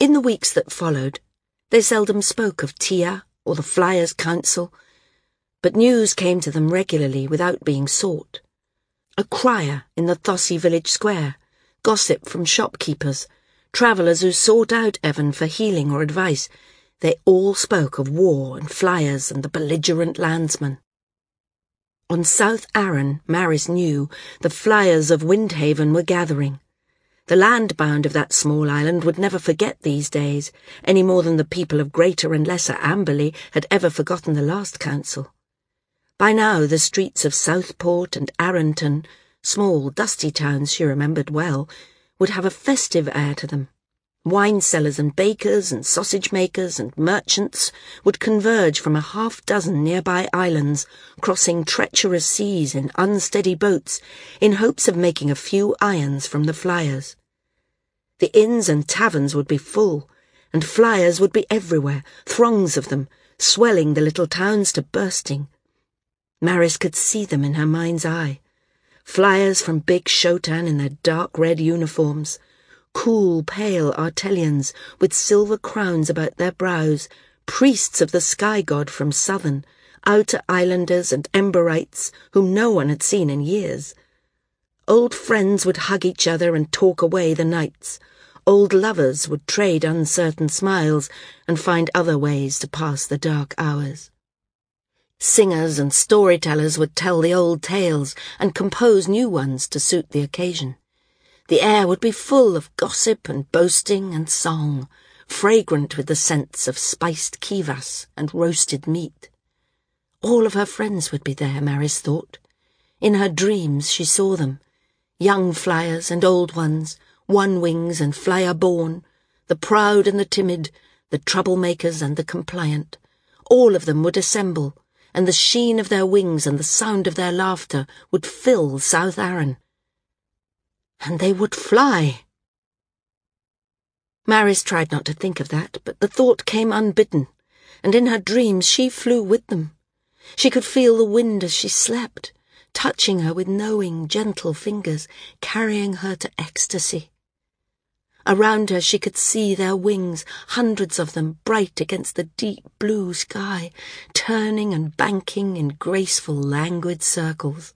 In the weeks that followed, they seldom spoke of Tia or the Flyers' Council, but news came to them regularly without being sought. A crier in the Thossi village square, gossip from shopkeepers, travellers who sought out Evan for healing or advice, they all spoke of war and flyers and the belligerent landsman. On South Arran, Maris knew, the flyers of Windhaven were gathering. The landbound of that small island would never forget these days, any more than the people of Greater and Lesser Amberley had ever forgotten the last council. By now the streets of Southport and Arranton, small, dusty towns she remembered well, would have a festive air to them. Wine sellers and bakers and sausage makers and merchants would converge from a half dozen nearby islands, crossing treacherous seas in unsteady boats, in hopes of making a few irons from the flyers. The inns and taverns would be full, and flyers would be everywhere, throngs of them, swelling the little towns to bursting. Maris could see them in her mind's eye. Flyers from Big Shotan in their dark red uniforms, cool, pale Artelians with silver crowns about their brows, priests of the sky god from Southern, outer islanders and emberites whom no one had seen in years. Old friends would hug each other and talk away the nights. Old lovers would trade uncertain smiles and find other ways to pass the dark hours. Singers and storytellers would tell the old tales and compose new ones to suit the occasion. The air would be full of gossip and boasting and song, fragrant with the scents of spiced kivas and roasted meat. All of her friends would be there, Maris thought. In her dreams she saw them, young flyers and old ones, one-wings and flyer-born, the proud and the timid, the troublemakers and the compliant. All of them would assemble, and the sheen of their wings and the sound of their laughter would fill South Arran. And they would fly. Maris tried not to think of that, but the thought came unbidden, and in her dreams she flew with them. She could feel the wind as she slept, touching her with knowing, gentle fingers, carrying her to ecstasy. Around her she could see their wings, hundreds of them, bright against the deep blue sky, turning and banking in graceful, languid circles.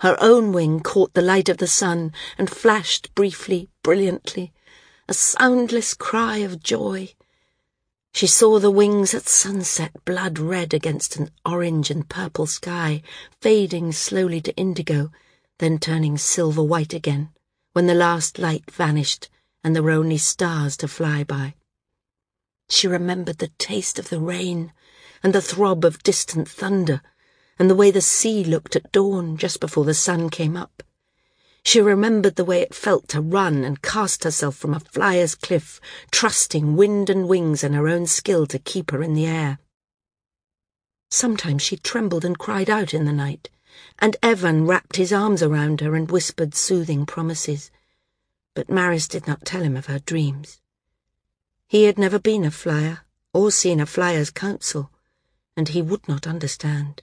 Her own wing caught the light of the sun and flashed briefly, brilliantly, a soundless cry of joy. She saw the wings at sunset, blood red against an orange and purple sky, fading slowly to indigo, then turning silver white again, when the last light vanished and there were only stars to fly by. She remembered the taste of the rain and the throb of distant thunder and the way the sea looked at dawn just before the sun came up. She remembered the way it felt to run and cast herself from a flyer's cliff, trusting wind and wings and her own skill to keep her in the air. Sometimes she trembled and cried out in the night, and Evan wrapped his arms around her and whispered soothing promises but Maris did not tell him of her dreams. He had never been a flyer or seen a flyer's council, and he would not understand.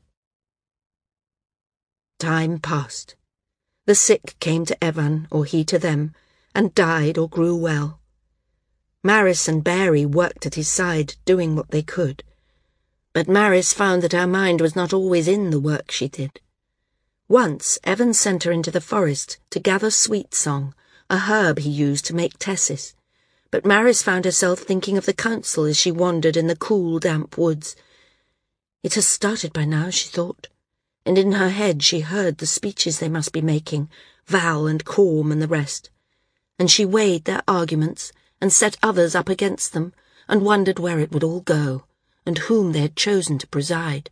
Time passed. The sick came to Evan, or he to them, and died or grew well. Maris and Bari worked at his side, doing what they could. But Maris found that her mind was not always in the work she did. Once Evan sent her into the forest to gather sweet song a herb he used to make tessis. But Maris found herself thinking of the council as she wandered in the cool, damp woods. It has started by now, she thought, and in her head she heard the speeches they must be making, Val and Corm and the rest. And she weighed their arguments and set others up against them, and wondered where it would all go, and whom they had chosen to preside.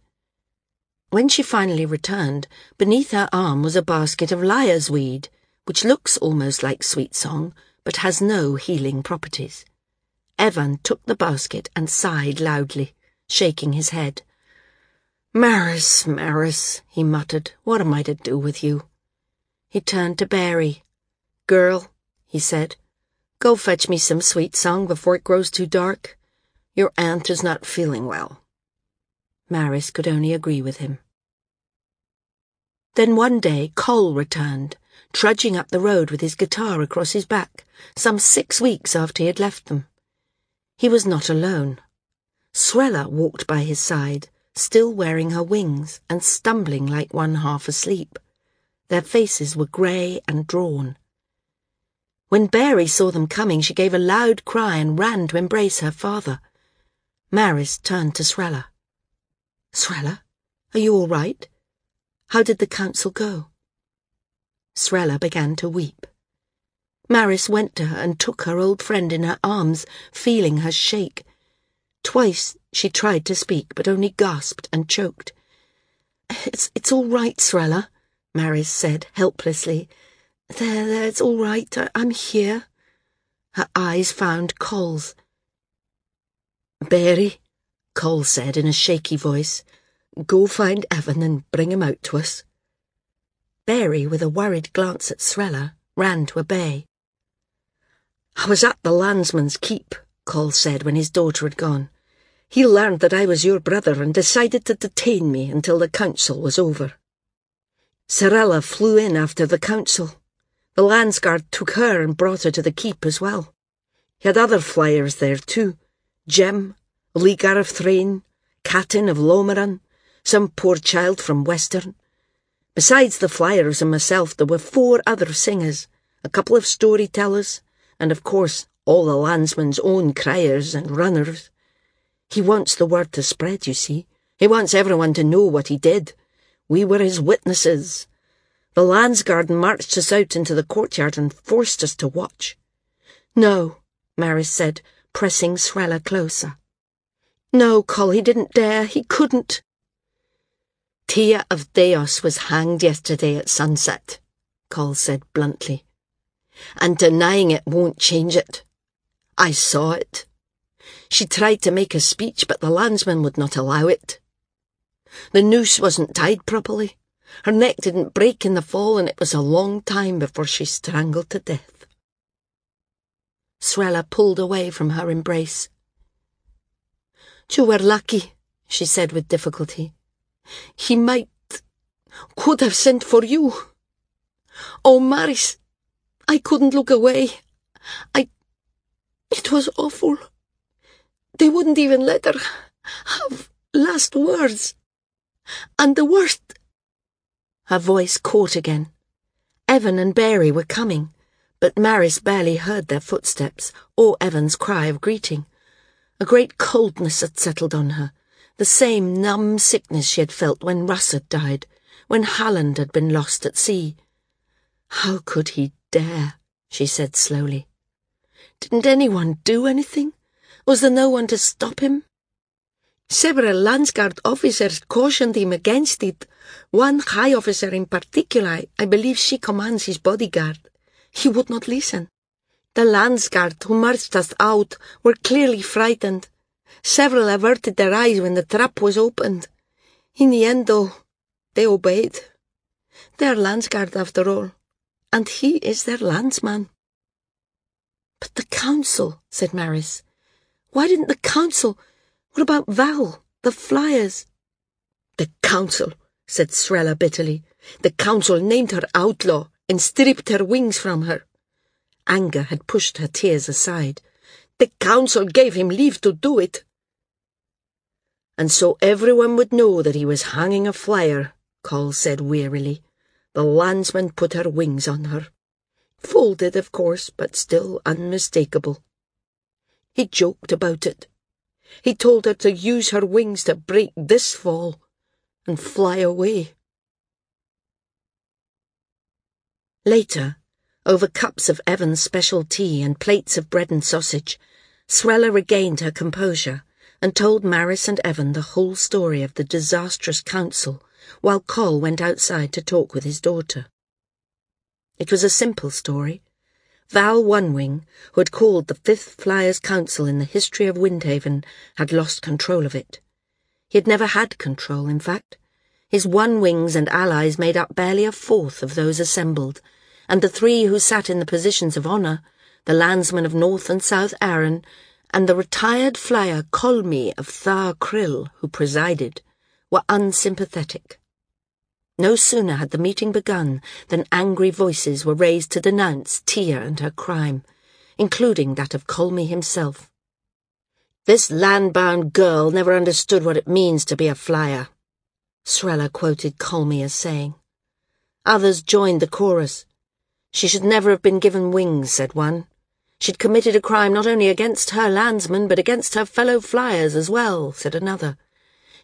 When she finally returned, beneath her arm was a basket of liar's weed, which looks almost like sweet song, but has no healing properties. Evan took the basket and sighed loudly, shaking his head. Maris, Maris, he muttered, what am I to do with you? He turned to Bari. Girl, he said, go fetch me some sweet song before it grows too dark. Your aunt is not feeling well. Maris could only agree with him. Then one day Coll returned, trudging up the road with his guitar across his back, some six weeks after he had left them. He was not alone. Srella walked by his side, still wearing her wings and stumbling like one half asleep. Their faces were grey and drawn. When Bari saw them coming, she gave a loud cry and ran to embrace her father. Maris turned to Srella. Srella, are you all right? How did the council go? Srella began to weep. Maris went to her and took her old friend in her arms, feeling her shake. Twice she tried to speak, but only gasped and choked. It's, it's all right, Srella, Maris said helplessly. There, there, it's all right. I, I'm here. Her eyes found Coll's. Bari, Coll said in a shaky voice, go find Evan and bring him out to us. Bari, with a worried glance at Srella, ran to obey. I was at the landsman's keep, Coll said when his daughter had gone. He learned that I was your brother and decided to detain me until the council was over. Srella flew in after the council. The landsguard took her and brought her to the keep as well. He had other flyers there too. Jem, Ligar of Thrain, Catin of Lomeran, some poor child from Western. Besides the flyers and myself, there were four other singers, a couple of storytellers, and of course all the landsman's own criers and runners. He wants the word to spread, you see. He wants everyone to know what he did. We were his witnesses. The landsguard marched us out into the courtyard and forced us to watch. No, Maris said, pressing Srella closer. No, Coll, he didn't dare. He couldn't. Tia of Deos was hanged yesterday at sunset, Coll said bluntly. And denying it won't change it. I saw it. She tried to make a speech, but the landsman would not allow it. The noose wasn't tied properly. Her neck didn't break in the fall, and it was a long time before she strangled to death. Srella pulled away from her embrace. You were lucky, she said with difficulty. He might, could have sent for you. Oh, Maris, I couldn't look away. I, it was awful. They wouldn't even let her have last words. And the worst... Her voice caught again. Evan and Bari were coming, but Maris barely heard their footsteps or Evan's cry of greeting. A great coldness had settled on her, the same numb sickness she had felt when Russ had died, when Halland had been lost at sea. How could he dare? she said slowly. Didn't anyone do anything? Was there no one to stop him? Several Landsguard officers cautioned him against it. One high officer in particular, I believe she commands his bodyguard. He would not listen. The Landsguard who marched us out were clearly frightened. Several averted their eyes when the trap was opened. In the end, though, they obeyed. They are Landsguard after all, and he is their landsman. But the council, said Maris. Why didn't the council? What about Val, the flyers? The council, said Srella bitterly. The council named her outlaw and stripped her wings from her. Anger had pushed her tears aside. The council gave him leave to do it. And so everyone would know that he was hanging a flyer, Coll said wearily. The landsman put her wings on her. Folded, of course, but still unmistakable. He joked about it. He told her to use her wings to break this fall and fly away. Later, over cups of Evan's special tea and plates of bread and sausage, Srella regained her composure and told Maris and Evan the whole story of the disastrous council while Coll went outside to talk with his daughter. It was a simple story, Val Onewing, who had called the Fifth Flyers' Council in the history of Windhaven, had lost control of it. He had never had control, in fact. His Onewings and allies made up barely a fourth of those assembled, and the three who sat in the positions of honour, the landsmen of North and South Arran, and the retired flyer Colmy of Thar Krill, who presided, were unsympathetic. No sooner had the meeting begun than angry voices were raised to denounce Tia and her crime, including that of Colmy himself. This land-bound girl never understood what it means to be a flyer, Srella quoted Colmy as saying. Others joined the chorus. She should never have been given wings, said one. She'd committed a crime not only against her landsmen, but against her fellow flyers as well, said another.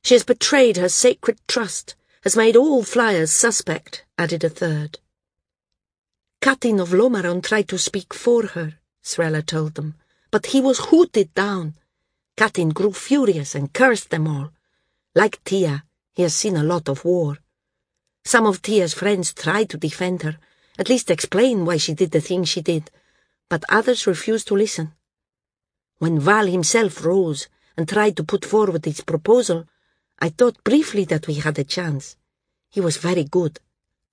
She has betrayed her sacred trust, has made all flyers suspect, added a third. Katin of Lomaron tried to speak for her, Srella told them, but he was hooted down. Katin grew furious and cursed them all. Like Tia, he has seen a lot of war. Some of Tia's friends tried to defend her, at least explain why she did the thing she did, but others refused to listen. When Val himself rose and tried to put forward his proposal, I thought briefly that we had a chance. He was very good,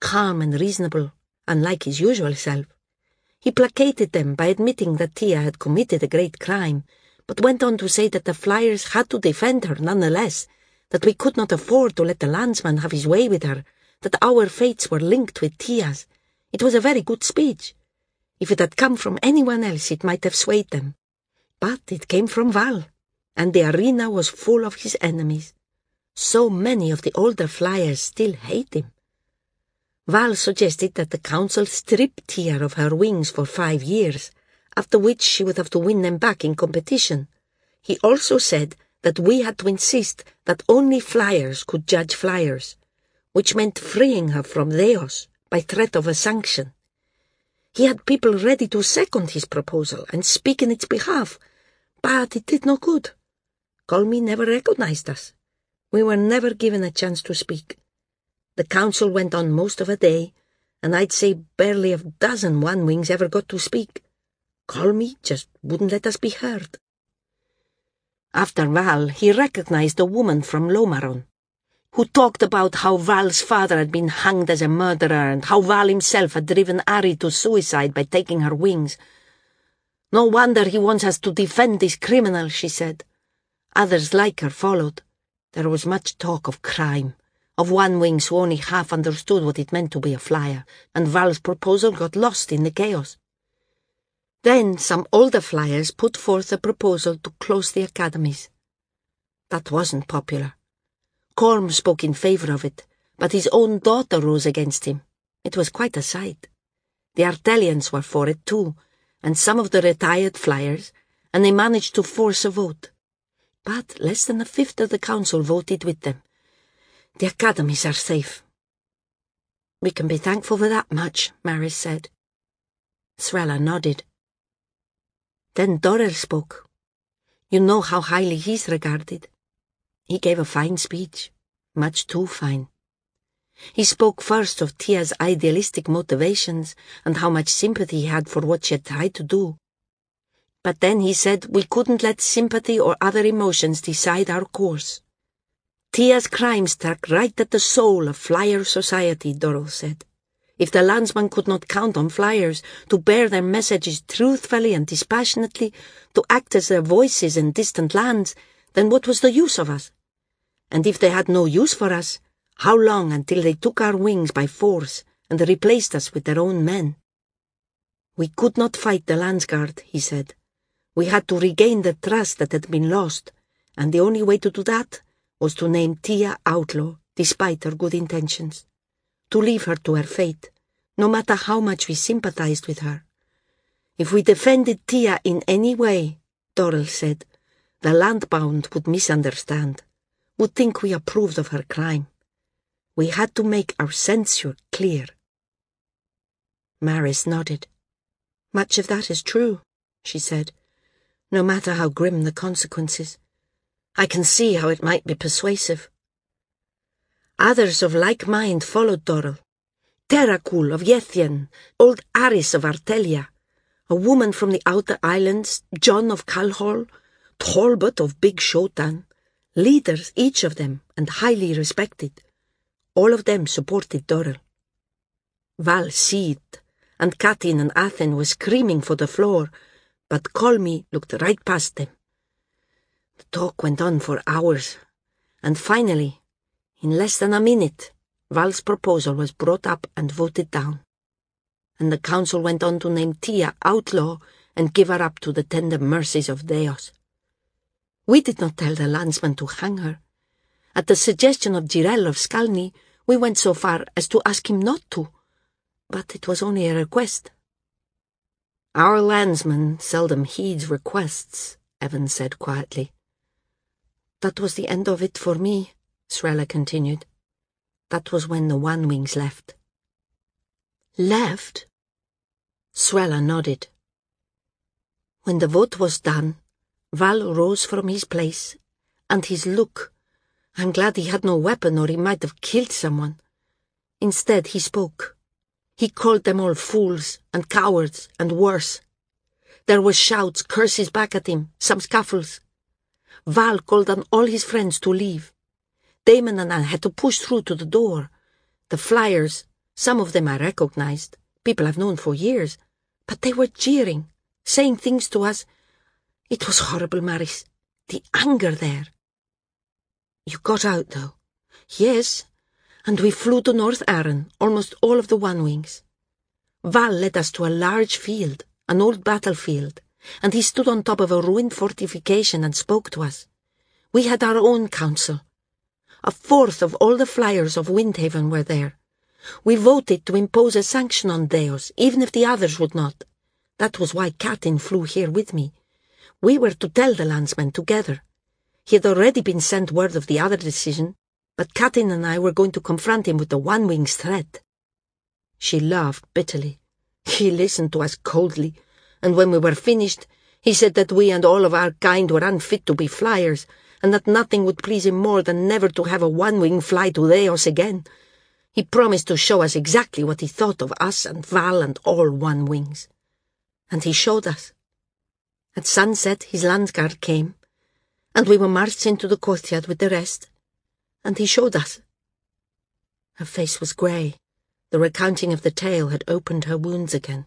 calm and reasonable, unlike his usual self. He placated them by admitting that Tia had committed a great crime but went on to say that the Flyers had to defend her nonetheless, that we could not afford to let the landsman have his way with her, that our fates were linked with Tia's. It was a very good speech. If it had come from anyone else, it might have swayed them. But it came from Val, and the arena was full of his enemies. So many of the older Flyers still hate him. Val suggested that the council strip Tia of her wings for five years, after which she would have to win them back in competition. He also said that we had to insist that only flyers could judge flyers, which meant freeing her from Deos by threat of a sanction. He had people ready to second his proposal and speak in its behalf, but it did no good. Colmy never recognized us. We were never given a chance to speak. The council went on most of a day, and I'd say barely a dozen one-wings ever got to speak. Colmy just wouldn't let us be heard. After Val, he recognized a woman from Lomaron, who talked about how Val's father had been hanged as a murderer and how Val himself had driven Ari to suicide by taking her wings. No wonder he wants us to defend this criminal, she said. Others like her followed. There was much talk of crime, of one-wings who only half understood what it meant to be a flyer, and Val's proposal got lost in the chaos. Then some older flyers put forth a proposal to close the academies. That wasn't popular. Corm spoke in favour of it, but his own daughter rose against him. It was quite a sight. The Artelians were for it too, and some of the retired flyers, and they managed to force a vote. But less than a fifth of the council voted with them. The academies are safe. We can be thankful for that much, Maris said. Srella nodded. Then Dorrel spoke. You know how highly he's regarded. He gave a fine speech, much too fine. He spoke first of Tia's idealistic motivations and how much sympathy he had for what she had tried to do. But then he said we couldn't let sympathy or other emotions decide our course. Tia's crime struck right at the soul of flyer society, Dorrel said. If the landsman could not count on flyers to bear their messages truthfully and dispassionately, to act as their voices in distant lands, then what was the use of us? And if they had no use for us, how long until they took our wings by force and replaced us with their own men? We could not fight the Landsguard, he said. We had to regain the trust that had been lost, and the only way to do that was to name Tia outlaw, despite her good intentions to leave her to her fate, no matter how much we sympathized with her. If we defended Tia in any way, Dorrel said, the landbound would misunderstand, would think we approved of her crime. We had to make our censure clear. Maris nodded. Much of that is true, she said, no matter how grim the consequences. I can see how it might be persuasive. Others of like mind followed Dorrel. Terrakul of Yethien, old Aris of Artelia, a woman from the outer islands, John of Calhol, Tolbert of Big Shotan, leaders each of them and highly respected. All of them supported Dorrel. Val seethed, and Katin and Athen were screaming for the floor, but Colmy looked right past them. The talk went on for hours, and finally in less than a minute, Val's proposal was brought up and voted down. And the council went on to name Tia outlaw and give her up to the tender mercies of Deos. We did not tell the landsman to hang her. At the suggestion of Jirel of Skalny, we went so far as to ask him not to, but it was only a request. Our landsman seldom heeds requests, Evan said quietly. That was the end of it for me, Srella continued. That was when the One Wings left. Left? Srella nodded. When the vote was done, Val rose from his place, and his look. I'm glad he had no weapon or he might have killed someone. Instead, he spoke. He called them all fools and cowards and worse. There were shouts, curses back at him, some scuffles. Val called on all his friends to leave. Damon and I had to push through to the door. The flyers, some of them I recognized, people I've known for years, but they were jeering, saying things to us. It was horrible, Maris. The anger there. You got out, though. Yes, and we flew to North Arran, almost all of the One Wings. Val led us to a large field, an old battlefield, and he stood on top of a ruined fortification and spoke to us. We had our own council. A fourth of all the flyers of Windhaven were there. We voted to impose a sanction on Deos, even if the others would not. That was why Catin flew here with me. We were to tell the landsmen together. He had already been sent word of the other decision, but Catin and I were going to confront him with the One Wing's threat. She laughed bitterly. He listened to us coldly, and when we were finished, he said that we and all of our kind were unfit to be flyers, and that nothing would please him more than never to have a One Wing fly to Deos again. He promised to show us exactly what he thought of us and Val and all One Wings. And he showed us. At sunset his landsguard came, and we were marched into the courtyard with the rest, and he showed us. Her face was grey. The recounting of the tale had opened her wounds again.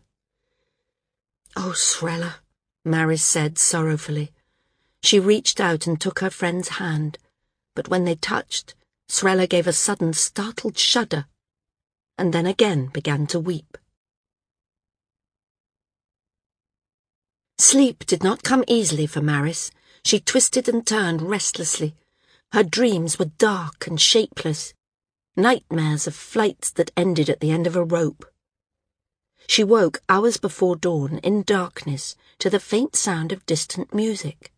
Oh, Srella, Maris said sorrowfully. She reached out and took her friend's hand, but when they touched, Srella gave a sudden startled shudder, and then again began to weep. Sleep did not come easily for Maris. She twisted and turned restlessly. Her dreams were dark and shapeless, nightmares of flights that ended at the end of a rope. She woke hours before dawn in darkness to the faint sound of distant music.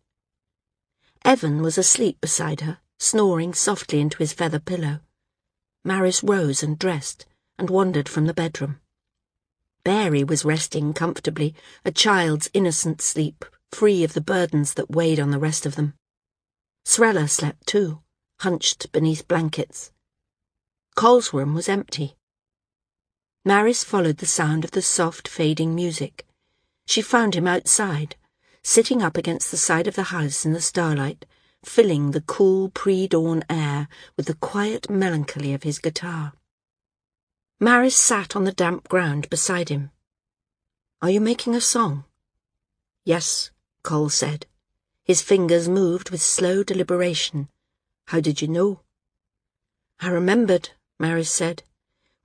Evan was asleep beside her, snoring softly into his feather pillow. Maris rose and dressed, and wandered from the bedroom. Bari was resting comfortably, a child's innocent sleep, free of the burdens that weighed on the rest of them. Srella slept too, hunched beneath blankets. Coll's room was empty. Maris followed the sound of the soft, fading music. She found him outside, sitting up against the side of the house in the starlight, filling the cool pre-dawn air with the quiet melancholy of his guitar. Maris sat on the damp ground beside him. Are you making a song? Yes, Coll said. His fingers moved with slow deliberation. How did you know? I remembered, Maris said.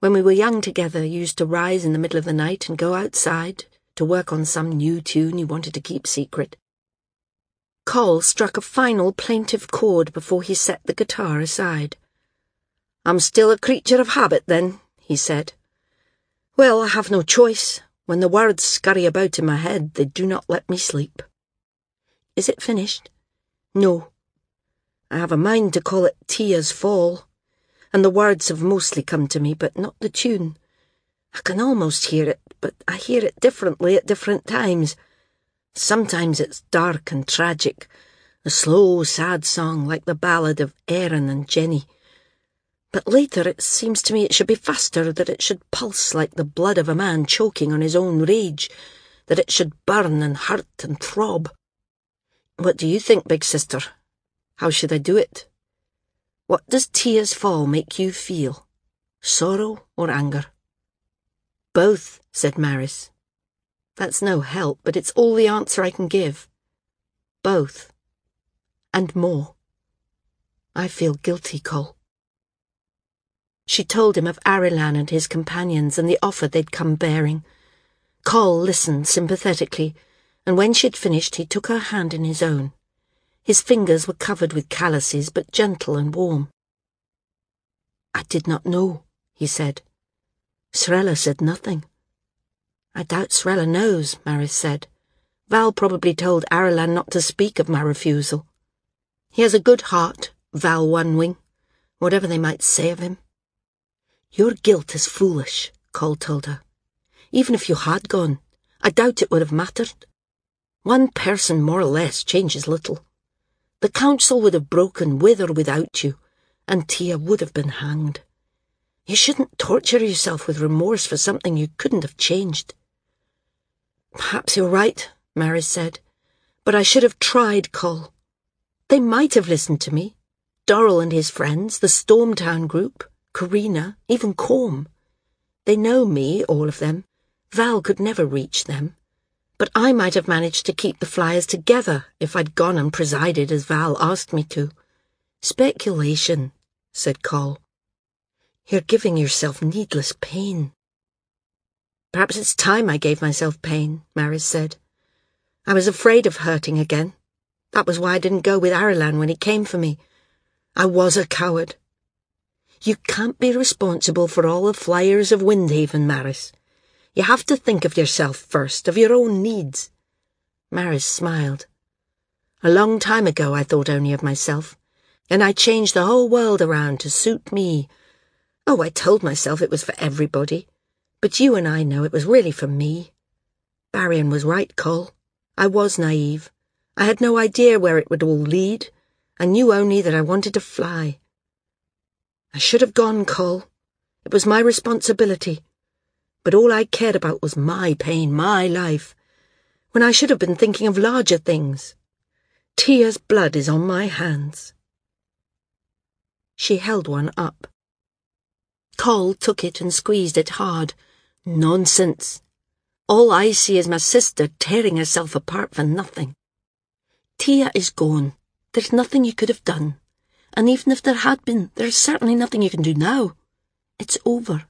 When we were young together, you used to rise in the middle of the night and go outside, to work on some new tune you wanted to keep secret. Coll struck a final plaintive chord before he set the guitar aside. I'm still a creature of habit, then, he said. Well, I have no choice. When the words scurry about in my head, they do not let me sleep. Is it finished? No. I have a mind to call it Tia's Fall, and the words have mostly come to me, but not the tune. I can almost hear it, but I hear it differently at different times. Sometimes it's dark and tragic, a slow, sad song like the ballad of Erin and Jenny. But later it seems to me it should be faster, that it should pulse like the blood of a man choking on his own rage, that it should burn and hurt and throb. What do you think, big sister? How should I do it? What does Tia's Fall make you feel? Sorrow or anger? Both, said Maris. That's no help, but it's all the answer I can give. Both. And more. I feel guilty, Coll. She told him of Arilan and his companions and the offer they'd come bearing. Coll listened sympathetically, and when she'd finished he took her hand in his own. His fingers were covered with calluses, but gentle and warm. I did not know, he said. Srella said nothing. I doubt Srella knows, Maris said. Val probably told Aralan not to speak of my refusal. He has a good heart, Val One Wing, whatever they might say of him. Your guilt is foolish, Coll told her. Even if you had gone, I doubt it would have mattered. One person more or less changes little. The council would have broken with or without you, and Tia would have been hanged. You shouldn't torture yourself with remorse for something you couldn't have changed. Perhaps you're right, Maris said, but I should have tried, Coll. They might have listened to me. Dorrel and his friends, the Stormtown group, Karina, even Corm. They know me, all of them. Val could never reach them. But I might have managed to keep the flyers together if I'd gone and presided as Val asked me to. Speculation, said Coll. You're giving yourself needless pain. Perhaps it's time I gave myself pain, Maris said. I was afraid of hurting again. That was why I didn't go with Aralan when he came for me. I was a coward. You can't be responsible for all the flyers of Windhaven, Maris. You have to think of yourself first, of your own needs. Maris smiled. A long time ago I thought only of myself, and I changed the whole world around to suit me. Oh, I told myself it was for everybody. But you and I know it was really for me. Barrion was right, Coll. I was naive. I had no idea where it would all lead. I knew only that I wanted to fly. I should have gone, Coll. It was my responsibility. But all I cared about was my pain, my life, when I should have been thinking of larger things. Tia's blood is on my hands. She held one up. Coll took it and squeezed it hard. Nonsense. All I see is my sister tearing herself apart for nothing. Tia is gone. There's nothing you could have done. And even if there had been, there's certainly nothing you can do now. It's over.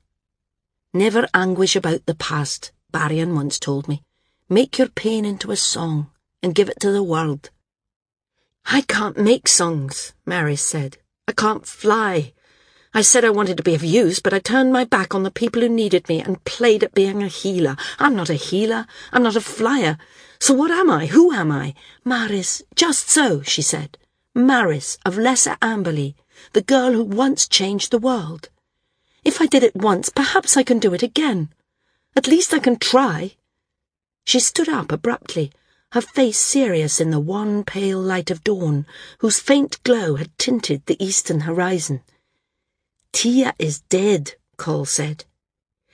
Never anguish about the past, Barrion once told me. Make your pain into a song and give it to the world. I can't make songs, Maris said. I can't fly. I said I wanted to be of use, but I turned my back on the people who needed me and played at being a healer. I'm not a healer. I'm not a flyer. So what am I? Who am I? Maris. Just so, she said. Maris of Lesser Amberley, the girl who once changed the world. If I did it once, perhaps I can do it again. At least I can try. She stood up abruptly, her face serious in the wan, pale light of dawn, whose faint glow had tinted the eastern horizon. Tia is dead, Coll said.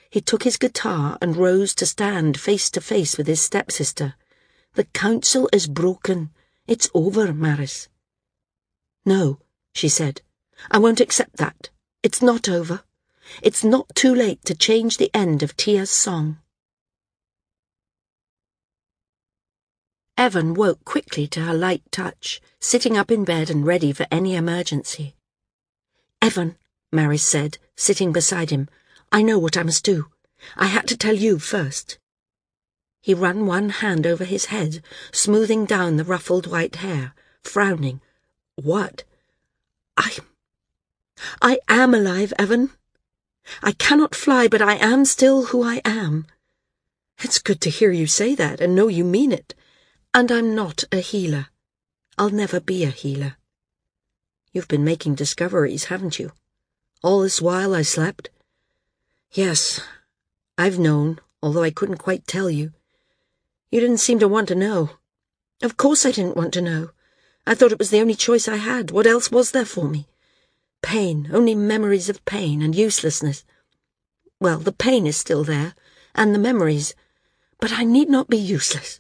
He took his guitar and rose to stand face to face with his stepsister. The council is broken. It's over, Maris. No, she said. I won't accept that. It's not over. It's not too late to change the end of Tia's song. Evan woke quickly to her light touch, sitting up in bed and ready for any emergency. Evan, Maris said, sitting beside him. I know what I must do. I had to tell you first. He ran one hand over his head, smoothing down the ruffled white hair, frowning. What? I... I am alive, Evan. I cannot fly, but I am still who I am. It's good to hear you say that and know you mean it. And I'm not a healer. I'll never be a healer. You've been making discoveries, haven't you? All this while I slept? Yes, I've known, although I couldn't quite tell you. You didn't seem to want to know. Of course I didn't want to know. I thought it was the only choice I had. What else was there for me? Pain, only memories of pain and uselessness. Well, the pain is still there, and the memories, but I need not be useless.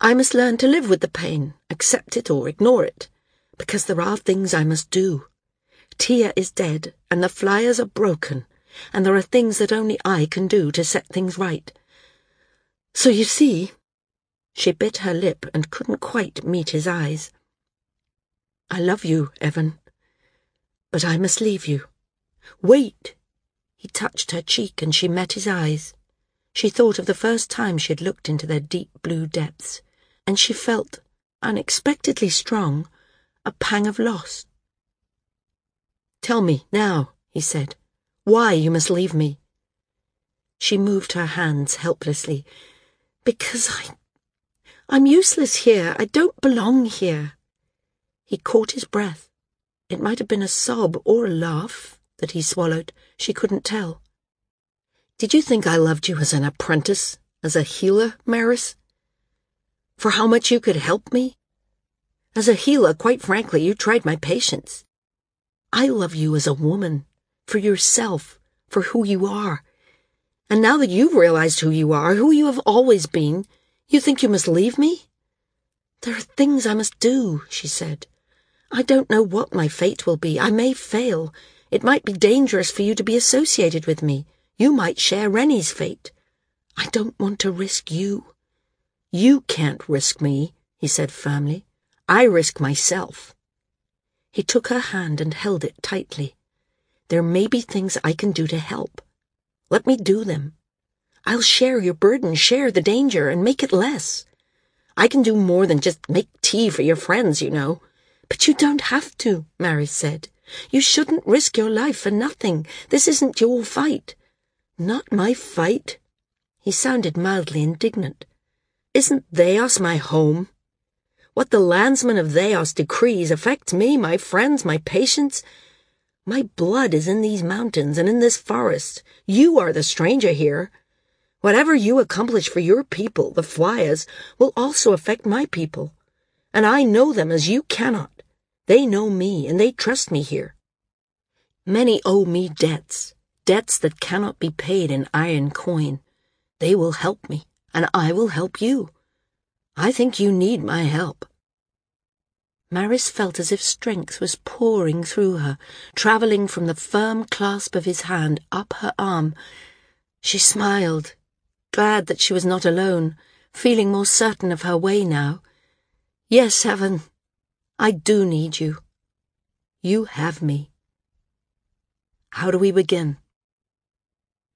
I must learn to live with the pain, accept it or ignore it, because there are things I must do. Tia is dead, and the flyers are broken, and there are things that only I can do to set things right. So you see, she bit her lip and couldn't quite meet his eyes. I love you, Evan, but I must leave you. Wait! He touched her cheek and she met his eyes. She thought of the first time she had looked into their deep blue depths, and she felt unexpectedly strong, a pang of loss. Tell me now, he said, why you must leave me. She moved her hands helplessly. Because I. I'm useless here. I don't belong here. He caught his breath. It might have been a sob or a laugh that he swallowed. She couldn't tell. Did you think I loved you as an apprentice, as a healer, Maris? For how much you could help me? As a healer, quite frankly, you tried my patience. I love you as a woman, for yourself, for who you are. And now that you've realized who you are, who you have always been, you think you must leave me? There are things I must do, she said. I don't know what my fate will be. I may fail. It might be dangerous for you to be associated with me. You might share Rennie's fate. I don't want to risk you. You can't risk me, he said firmly. I risk myself. He took her hand and held it tightly. There may be things I can do to help. Let me do them. I'll share your burden, share the danger, and make it less. I can do more than just make tea for your friends, you know. But you don't have to, Mary said. You shouldn't risk your life for nothing. This isn't your fight. Not my fight. He sounded mildly indignant. Isn't Theos my home? What the landsman of Theos decrees affects me, my friends, my patients. My blood is in these mountains and in this forest. You are the stranger here. Whatever you accomplish for your people, the Flyers, will also affect my people. And I know them as you cannot. They know me, and they trust me here. Many owe me debts, debts that cannot be paid in iron coin. They will help me, and I will help you. I think you need my help. Maris felt as if strength was pouring through her, travelling from the firm clasp of his hand up her arm. She smiled, glad that she was not alone, feeling more certain of her way now. Yes, Evan, I do need you. You have me. How do we begin?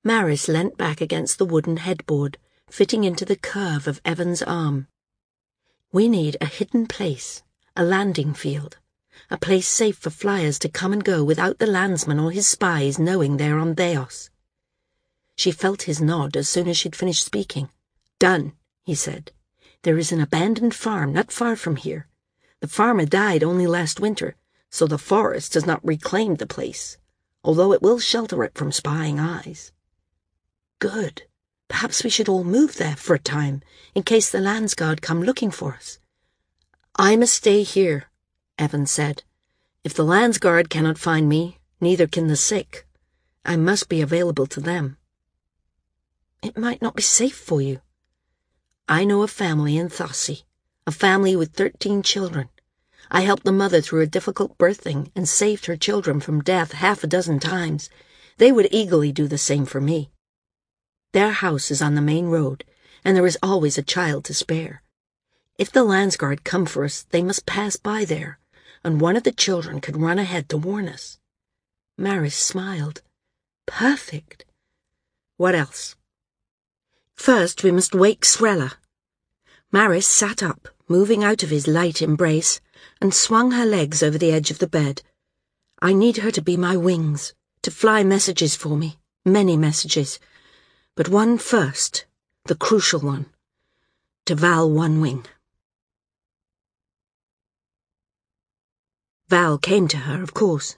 Maris leant back against the wooden headboard, fitting into the curve of Evan's arm. We need a hidden place, a landing field, a place safe for flyers to come and go without the landsman or his spies knowing they're on Theos. She felt his nod as soon as she'd finished speaking. Done, he said. There is an abandoned farm not far from here. The farmer died only last winter, so the forest has not reclaimed the place, although it will shelter it from spying eyes. Good. Perhaps we should all move there for a time, in case the Landsguard come looking for us. I must stay here, Evan said. If the Landsguard cannot find me, neither can the sick. I must be available to them. It might not be safe for you. I know a family in Thossi, a family with thirteen children. I helped the mother through a difficult birthing and saved her children from death half a dozen times. They would eagerly do the same for me. Their house is on the main road, and there is always a child to spare. If the Landsguard come for us, they must pass by there, and one of the children could run ahead to warn us. Maris smiled. Perfect. What else? First, we must wake Srella. Maris sat up, moving out of his light embrace, and swung her legs over the edge of the bed. I need her to be my wings, to fly messages for me, many messages, but one first, the crucial one. To Val One Wing. Val came to her, of course.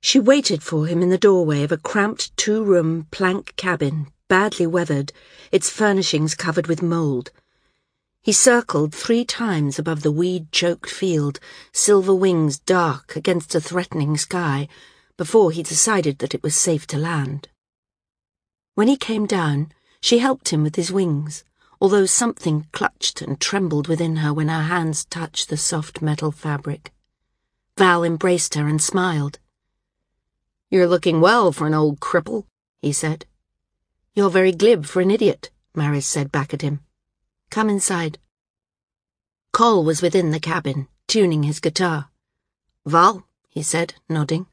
She waited for him in the doorway of a cramped two-room plank cabin, badly weathered, its furnishings covered with mould. He circled three times above the weed-choked field, silver wings dark against a threatening sky, before he decided that it was safe to land. When he came down, she helped him with his wings, although something clutched and trembled within her when her hands touched the soft metal fabric. Val embraced her and smiled. You're looking well for an old cripple, he said. You're very glib for an idiot, Maris said back at him. Come inside. Coll was within the cabin, tuning his guitar. Val, he said, nodding.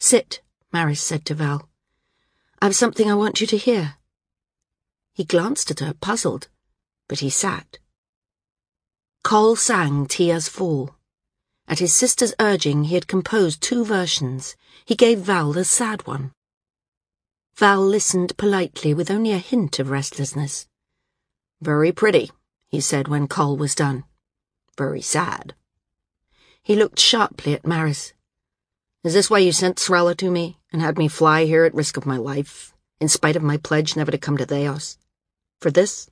Sit, Maris said to Val. I've something I want you to hear. He glanced at her, puzzled, but he sat. Coll sang Tia's Fall. At his sister's urging, he had composed two versions. He gave Val the sad one. Val listened politely with only a hint of restlessness. Very pretty, he said when Coll was done. Very sad. He looked sharply at Maris. Is this why you sent Srella to me and had me fly here at risk of my life, in spite of my pledge never to come to Thayos? For this?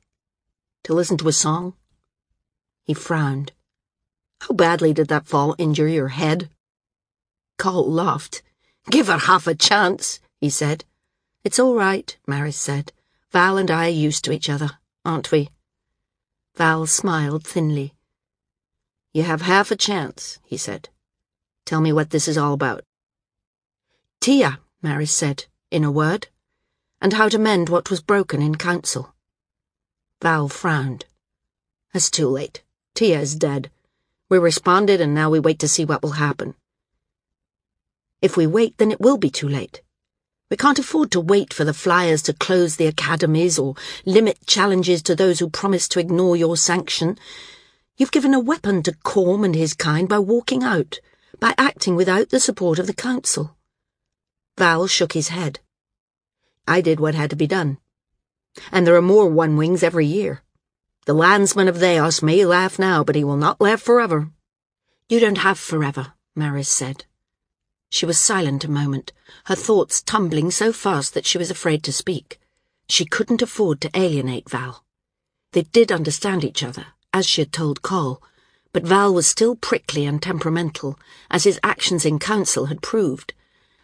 To listen to a song? He frowned. How badly did that fall injure your head? Coll laughed. Give her half a chance, he said. It's all right, Maris said. Val and I are used to each other, aren't we? Val smiled thinly. You have half a chance, he said. Tell me what this is all about. Tia, Maris said, in a word, and how to mend what was broken in council. Val frowned. It's too late. Tia is dead. We responded and now we wait to see what will happen. If we wait, then it will be too late. We can't afford to wait for the flyers to close the academies or limit challenges to those who promise to ignore your sanction. You've given a weapon to Corm and his kind by walking out, by acting without the support of the Council. Val shook his head. I did what had to be done. And there are more One Wings every year. The landsman of Thayos may laugh now, but he will not laugh forever. You don't have forever, Maris said. She was silent a moment, her thoughts tumbling so fast that she was afraid to speak. She couldn't afford to alienate Val. They did understand each other, as she had told Coll, but Val was still prickly and temperamental, as his actions in council had proved,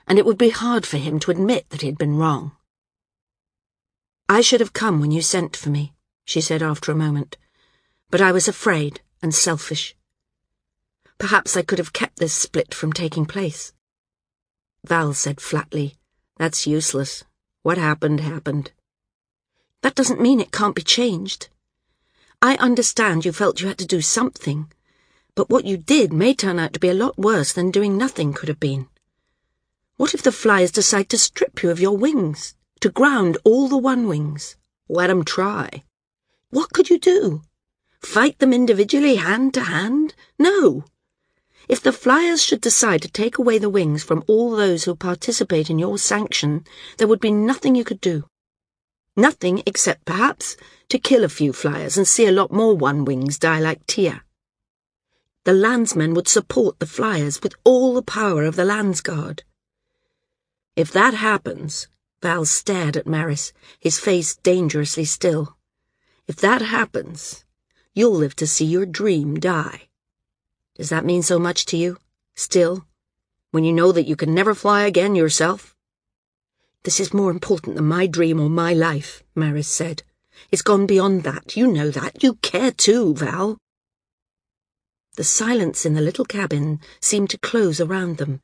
and it would be hard for him to admit that he had been wrong. I should have come when you sent for me, she said after a moment. But I was afraid and selfish. Perhaps I could have kept this split from taking place. Val said flatly, That's useless. What happened, happened. That doesn't mean it can't be changed. I understand you felt you had to do something, but what you did may turn out to be a lot worse than doing nothing could have been. What if the flies decide to strip you of your wings, to ground all the one wings? Let 'em try. What could you do? Fight them individually, hand to hand? No. If the Flyers should decide to take away the wings from all those who participate in your sanction, there would be nothing you could do. Nothing except, perhaps, to kill a few Flyers and see a lot more One Wings die like Tia. The landsmen would support the Flyers with all the power of the Landsguard. If that happens, Val stared at Maris, his face dangerously still. If that happens, you'll live to see your dream die. Does that mean so much to you, still, when you know that you can never fly again yourself? This is more important than my dream or my life, Maris said. It's gone beyond that. You know that. You care too, Val. The silence in the little cabin seemed to close around them.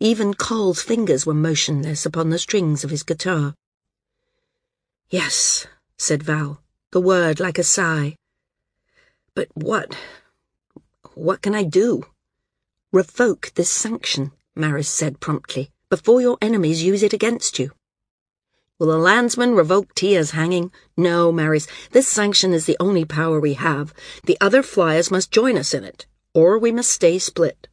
Even Coll's fingers were motionless upon the strings of his guitar. Yes, said Val the word like a sigh. But what? What can I do? Revoke this sanction, Maris said promptly, before your enemies use it against you. Will the landsman revoke Tia's hanging? No, Maris, this sanction is the only power we have. The other flyers must join us in it, or we must stay split.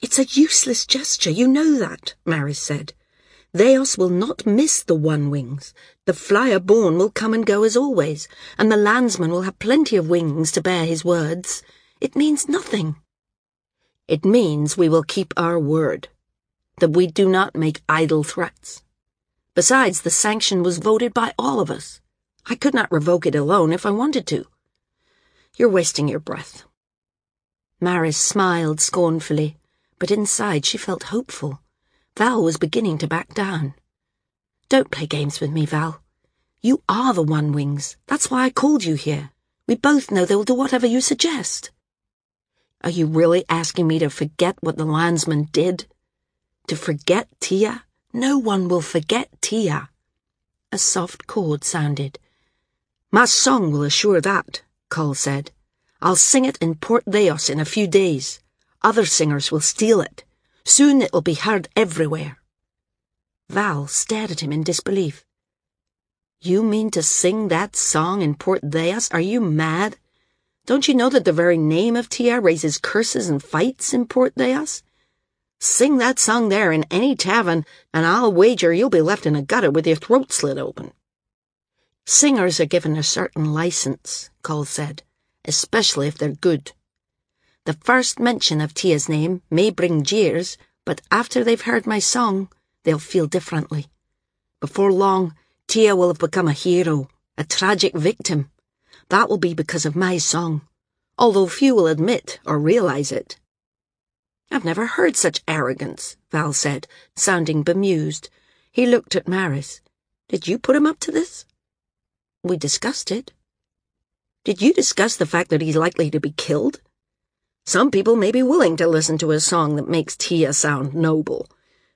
It's a useless gesture, you know that, Maris said. Thayos will not miss the One Wings. The flyer born will come and go as always, and the landsman will have plenty of wings to bear his words. It means nothing. It means we will keep our word, that we do not make idle threats. Besides, the sanction was voted by all of us. I could not revoke it alone if I wanted to. You're wasting your breath. Maris smiled scornfully, but inside she felt hopeful. Val was beginning to back down. Don't play games with me, Val. You are the One Wings. That's why I called you here. We both know they'll do whatever you suggest. Are you really asking me to forget what the landsman did? To forget Tia? No one will forget Tia. A soft chord sounded. My song will assure that, Coll said. I'll sing it in Port Thayos in a few days. Other singers will steal it. Soon it will be heard everywhere. Val stared at him in disbelief. You mean to sing that song in Port Thayos? Are you mad? Don't you know that the very name of Tia raises curses and fights in Port Thayos? Sing that song there in any tavern, and I'll wager you'll be left in a gutter with your throat slit open. Singers are given a certain license, Coll said, especially if they're good. The first mention of Tia's name may bring jeers, but after they've heard my song, they'll feel differently. Before long, Tia will have become a hero, a tragic victim. That will be because of my song, although few will admit or realize it. I've never heard such arrogance, Val said, sounding bemused. He looked at Maris. Did you put him up to this? We discussed it. Did you discuss the fact that he's likely to be killed? Some people may be willing to listen to a song that makes Tia sound noble,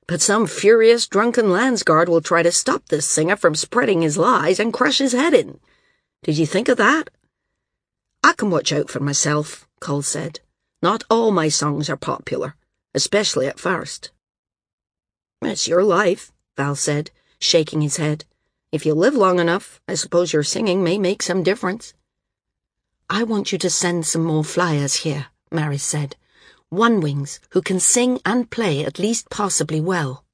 but some furious drunken landsguard will try to stop this singer from spreading his lies and crush his head in. Did you think of that? I can watch out for myself, Coll said. Not all my songs are popular, especially at first. It's your life, Val said, shaking his head. If you live long enough, I suppose your singing may make some difference. I want you to send some more flyers here, Maris said. One wings who can sing and play at least passably well.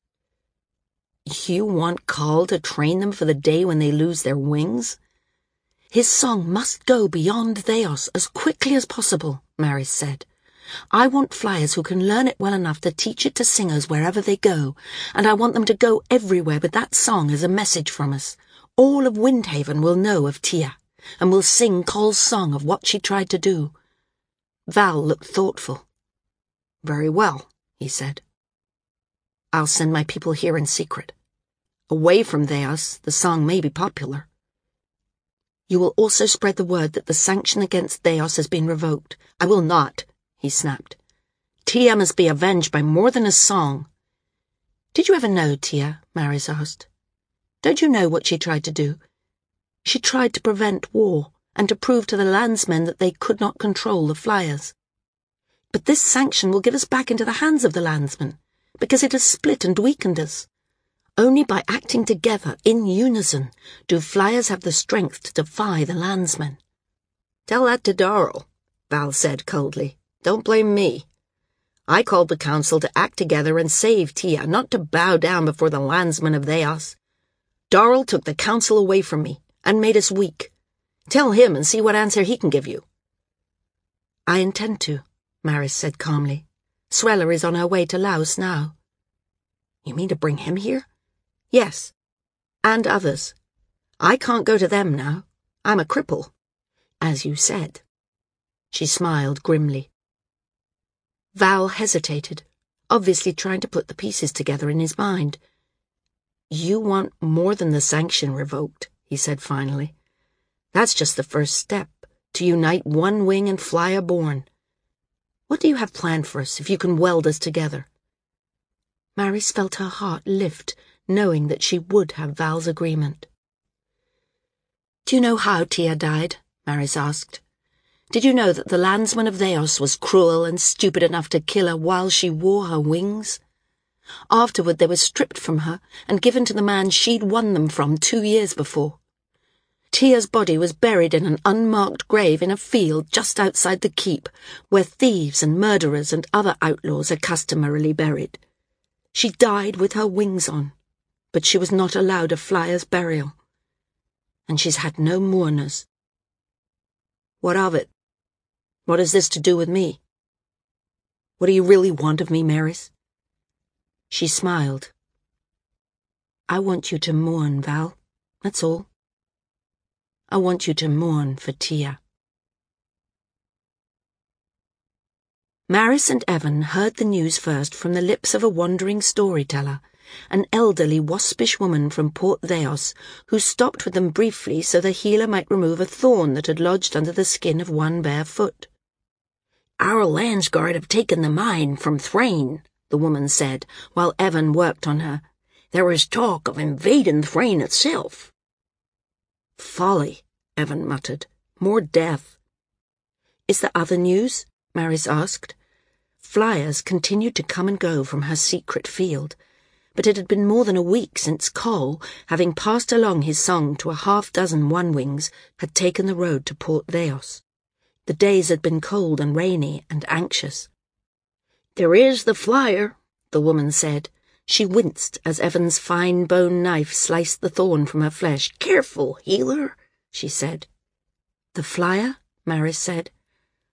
You want Coll to train them for the day when they lose their wings? His song must go beyond Thayos as quickly as possible, Maris said. I want flyers who can learn it well enough to teach it to singers wherever they go, and I want them to go everywhere with that song as a message from us. All of Windhaven will know of Tia, and will sing Coll's song of what she tried to do. Val looked thoughtful. Very well, he said. I'll send my people here in secret. Away from Thayos, the song may be popular. You will also spread the word that the sanction against Thayos has been revoked. I will not, he snapped. Tia must be avenged by more than a song. Did you ever know Tia? Maris asked. Don't you know what she tried to do? She tried to prevent war and to prove to the landsmen that they could not control the flyers. But this sanction will give us back into the hands of the landsmen, because it has split and weakened us. Only by acting together in unison do flyers have the strength to defy the landsmen. Tell that to Darl, Val said coldly. Don't blame me. I called the council to act together and save Tia, not to bow down before the landsmen of Thayos. Darl took the council away from me and made us weak. Tell him and see what answer he can give you. I intend to, Maris said calmly. Srella is on her way to Laos now. You mean to bring him here? Yes, and others. I can't go to them now. I'm a cripple, as you said. She smiled grimly. Val hesitated, obviously trying to put the pieces together in his mind. You want more than the sanction revoked, he said finally. That's just the first step, to unite one wing and fly a born. What do you have planned for us if you can weld us together? Maris felt her heart lift knowing that she would have Val's agreement. Do you know how Tia died? Maris asked. Did you know that the landsman of Thayos was cruel and stupid enough to kill her while she wore her wings? Afterward they were stripped from her and given to the man she'd won them from two years before. Tia's body was buried in an unmarked grave in a field just outside the keep, where thieves and murderers and other outlaws are customarily buried. She died with her wings on but she was not allowed a flyer's burial. And she's had no mourners. What of it? What has this to do with me? What do you really want of me, Maris? She smiled. I want you to mourn, Val. That's all. I want you to mourn for Tia. Maris and Evan heard the news first from the lips of a wandering storyteller an elderly waspish woman from Port Thayos, who stopped with them briefly so the healer might remove a thorn that had lodged under the skin of one bare foot. Our Landsguard have taken the mine from Thrain, the woman said, while Evan worked on her. There is talk of invading Thrain itself. Folly, Evan muttered. More death. Is there other news? Maris asked. Flyers continued to come and go from her secret field, but it had been more than a week since Coll, having passed along his song to a half dozen one-wings, had taken the road to Port Thayos. The days had been cold and rainy and anxious. There is the flyer, the woman said. She winced as Evan's fine bone knife sliced the thorn from her flesh. Careful, healer, she said. The flyer? Maris said.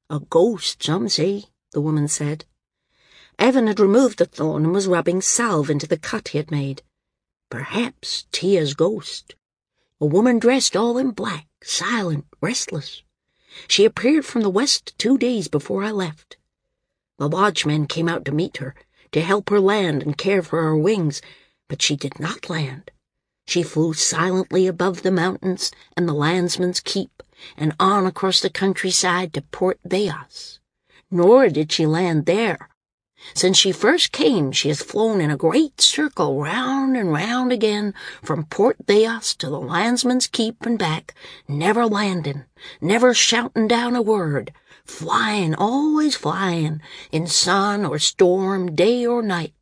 A ghost, some say, the woman said. Evan had removed the thorn and was rubbing salve into the cut he had made. Perhaps Tia's ghost. A woman dressed all in black, silent, restless. She appeared from the west two days before I left. The lodgemen came out to meet her, to help her land and care for her wings, but she did not land. She flew silently above the mountains and the landsman's keep, and on across the countryside to Port Thayos. Nor did she land there. Since she first came, she has flown in a great circle round and round again from Port Thayos to the landsman's keep and back, never landing, never shouting down a word, flying, always flying, in sun or storm, day or night.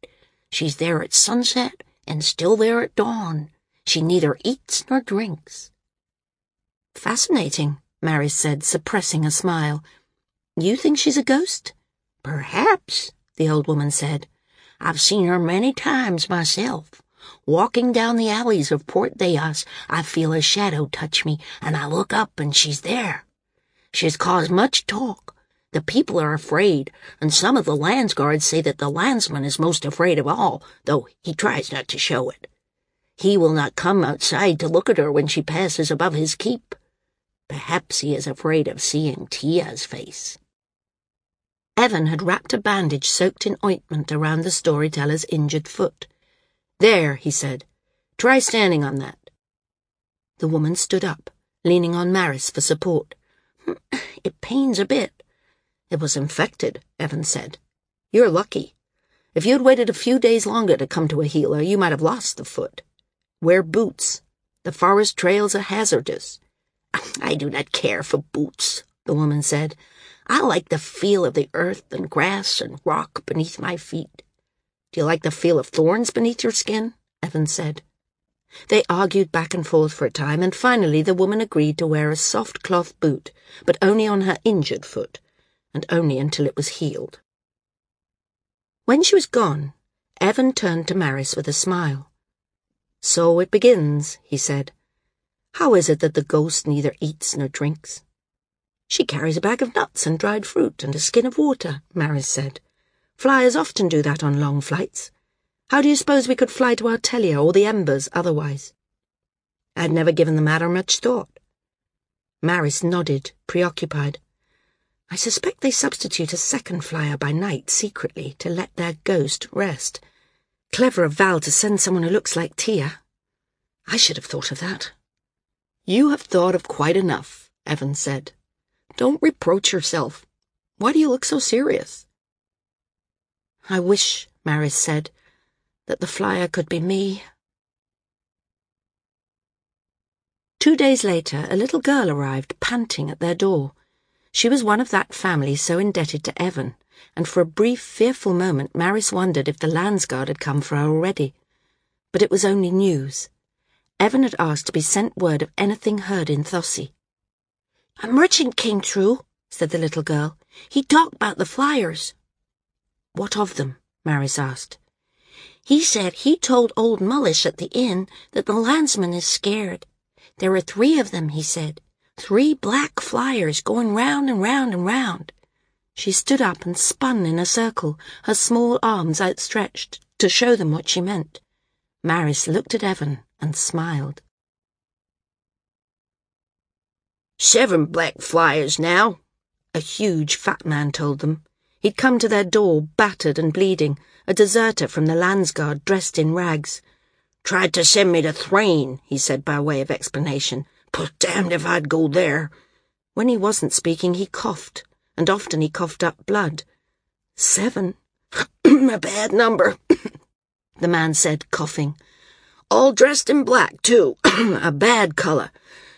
She's there at sunset and still there at dawn. She neither eats nor drinks. Fascinating, Maris said, suppressing a smile. You think she's a ghost? Perhaps, the old woman said. I've seen her many times myself. Walking down the alleys of Port Thayos, I feel a shadow touch me, and I look up and she's there. She has caused much talk. The people are afraid, and some of the landsguards say that the landsman is most afraid of all, though he tries not to show it. He will not come outside to look at her when she passes above his keep. Perhaps he is afraid of seeing Tia's face. Evan had wrapped a bandage soaked in ointment around the storyteller's injured foot. There, he said. Try standing on that. The woman stood up, leaning on Maris for support. It pains a bit. It was infected, Evan said. You're lucky. If you'd waited a few days longer to come to a healer, you might have lost the foot. Wear boots. The forest trails are hazardous. I do not care for boots, the woman said. I like the feel of the earth and grass and rock beneath my feet. Do you like the feel of thorns beneath your skin? Evan said. They argued back and forth for a time, and finally the woman agreed to wear a soft cloth boot, but only on her injured foot, and only until it was healed. When she was gone, Evan turned to Maris with a smile. So it begins, he said. How is it that the ghost neither eats nor drinks? She carries a bag of nuts and dried fruit and a skin of water, Maris said. Flyers often do that on long flights. How do you suppose we could fly to Artelia or the Embers otherwise? I had never given the matter much thought. Maris nodded, preoccupied. I suspect they substitute a second flyer by night secretly to let their ghost rest. Clever of Val to send someone who looks like Tia. I should have thought of that. You have thought of quite enough, Evan said. Don't reproach yourself. Why do you look so serious? I wish, Maris said, that the flyer could be me. Two days later, a little girl arrived, panting at their door. She was one of that family so indebted to Evan, and for a brief, fearful moment Maris wondered if the Landsguard had come for her already. But it was only news. Evan had asked to be sent word of anything heard in Thossi. A merchant came through, said the little girl. He talked about the flyers. What of them? Maris asked. He said he told old Mullish at the inn that the landsman is scared. There are three of them, he said. Three black flyers going round and round and round. She stood up and spun in a circle, her small arms outstretched, to show them what she meant. Maris looked at Evan and smiled. Seven black flyers now, a huge fat man told them. He'd come to their door, battered and bleeding, a deserter from the Landsguard dressed in rags. Tried to send me to Thrain, he said by way of explanation, but damned if I'd go there. When he wasn't speaking, he coughed, and often he coughed up blood. Seven. a bad number, the man said, coughing. All dressed in black, too. a bad color.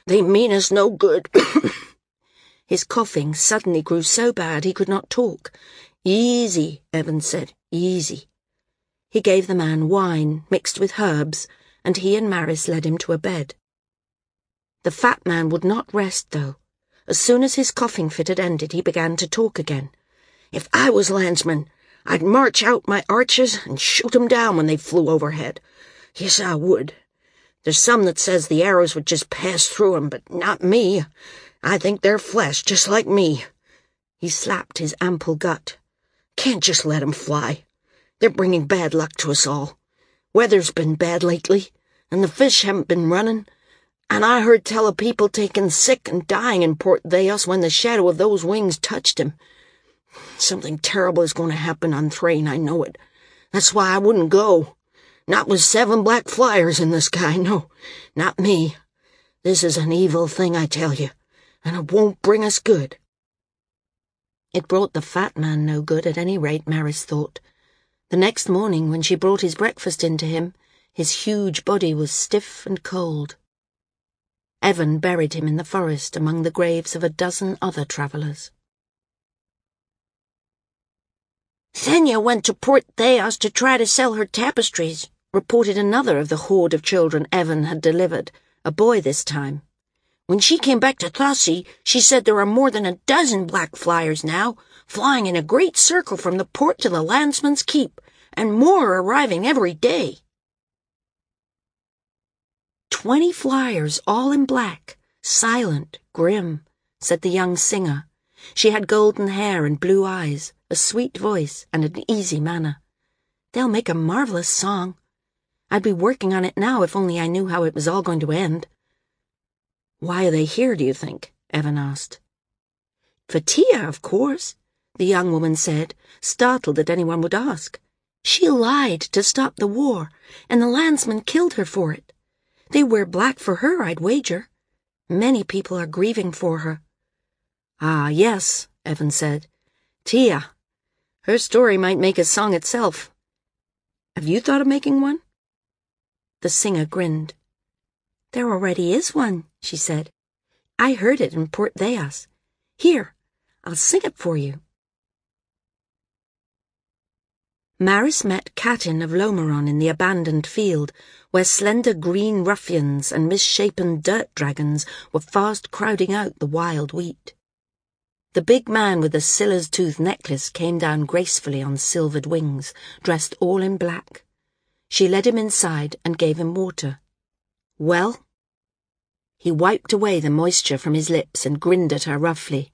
They mean us no good. His coughing suddenly grew so bad he could not talk. Easy, Evans said, easy. He gave the man wine mixed with herbs, and he and Maris led him to a bed. The fat man would not rest, though. As soon as his coughing fit had ended, he began to talk again. If I was landsman, I'd march out my archers and shoot 'em down when they flew overhead. Yes, I would. There's some that says the arrows would just pass through 'em, but not me. I think they're flesh, just like me. He slapped his ample gut. Can't just let 'em fly. They're bringing bad luck to us all. Weather's been bad lately, and the fish haven't been running, and I heard tell of people taking sick and dying in Port Thayos when the shadow of those wings touched him. Something terrible is going to happen on Thrain, I know it. That's why I wouldn't go. Not with seven black flyers in the sky, no, not me. This is an evil thing, I tell you, and it won't bring us good. It brought the fat man no good, at any rate, Maris thought. The next morning, when she brought his breakfast in to him, his huge body was stiff and cold. Evan buried him in the forest among the graves of a dozen other travellers. Thenya went to Port Thayos to try to sell her tapestries, reported another of the horde of children Evan had delivered, a boy this time. When she came back to Thossi, she said there are more than a dozen black flyers now, flying in a great circle from the port to the landsman's keep, and more arriving every day. Twenty flyers, all in black, silent, grim, said the young singer. She had golden hair and blue eyes, a sweet voice, and an easy manner. They'll make a marvelous song. I'd be working on it now if only I knew how it was all going to end. Why are they here, do you think? Evan asked. For Tia, of course, the young woman said, startled that anyone would ask. She lied to stop the war, and the landsman killed her for it. They wear black for her, I'd wager. Many people are grieving for her. Ah, yes, Evan said. Tia. Her story might make a song itself. Have you thought of making one? The singer grinned. There already is one, she said. I heard it in Port Thayos. Here, I'll sing it for you. Maris met Katin of Lomeron in the abandoned field, where slender green ruffians and misshapen dirt dragons were fast crowding out the wild wheat. The big man with the Scylla's tooth necklace came down gracefully on silvered wings, dressed all in black. She led him inside and gave him water. Well? He wiped away the moisture from his lips and grinned at her roughly.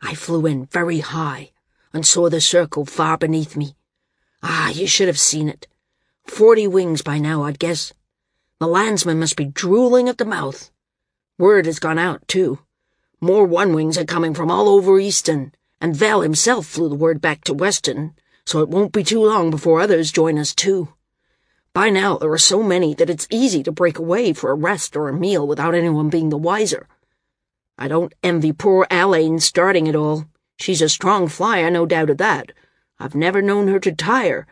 I flew in very high and saw the circle far beneath me. Ah, you should have seen it. Forty wings by now, I'd guess. The landsman must be drooling at the mouth. Word has gone out, too. More one-wings are coming from all over Easton, and Val himself flew the word back to Weston, so it won't be too long before others join us, too. By now there are so many that it's easy to break away for a rest or a meal without anyone being the wiser. I don't envy poor Alain starting it all. She's a strong flyer, no doubt of that. I've never known her to tire,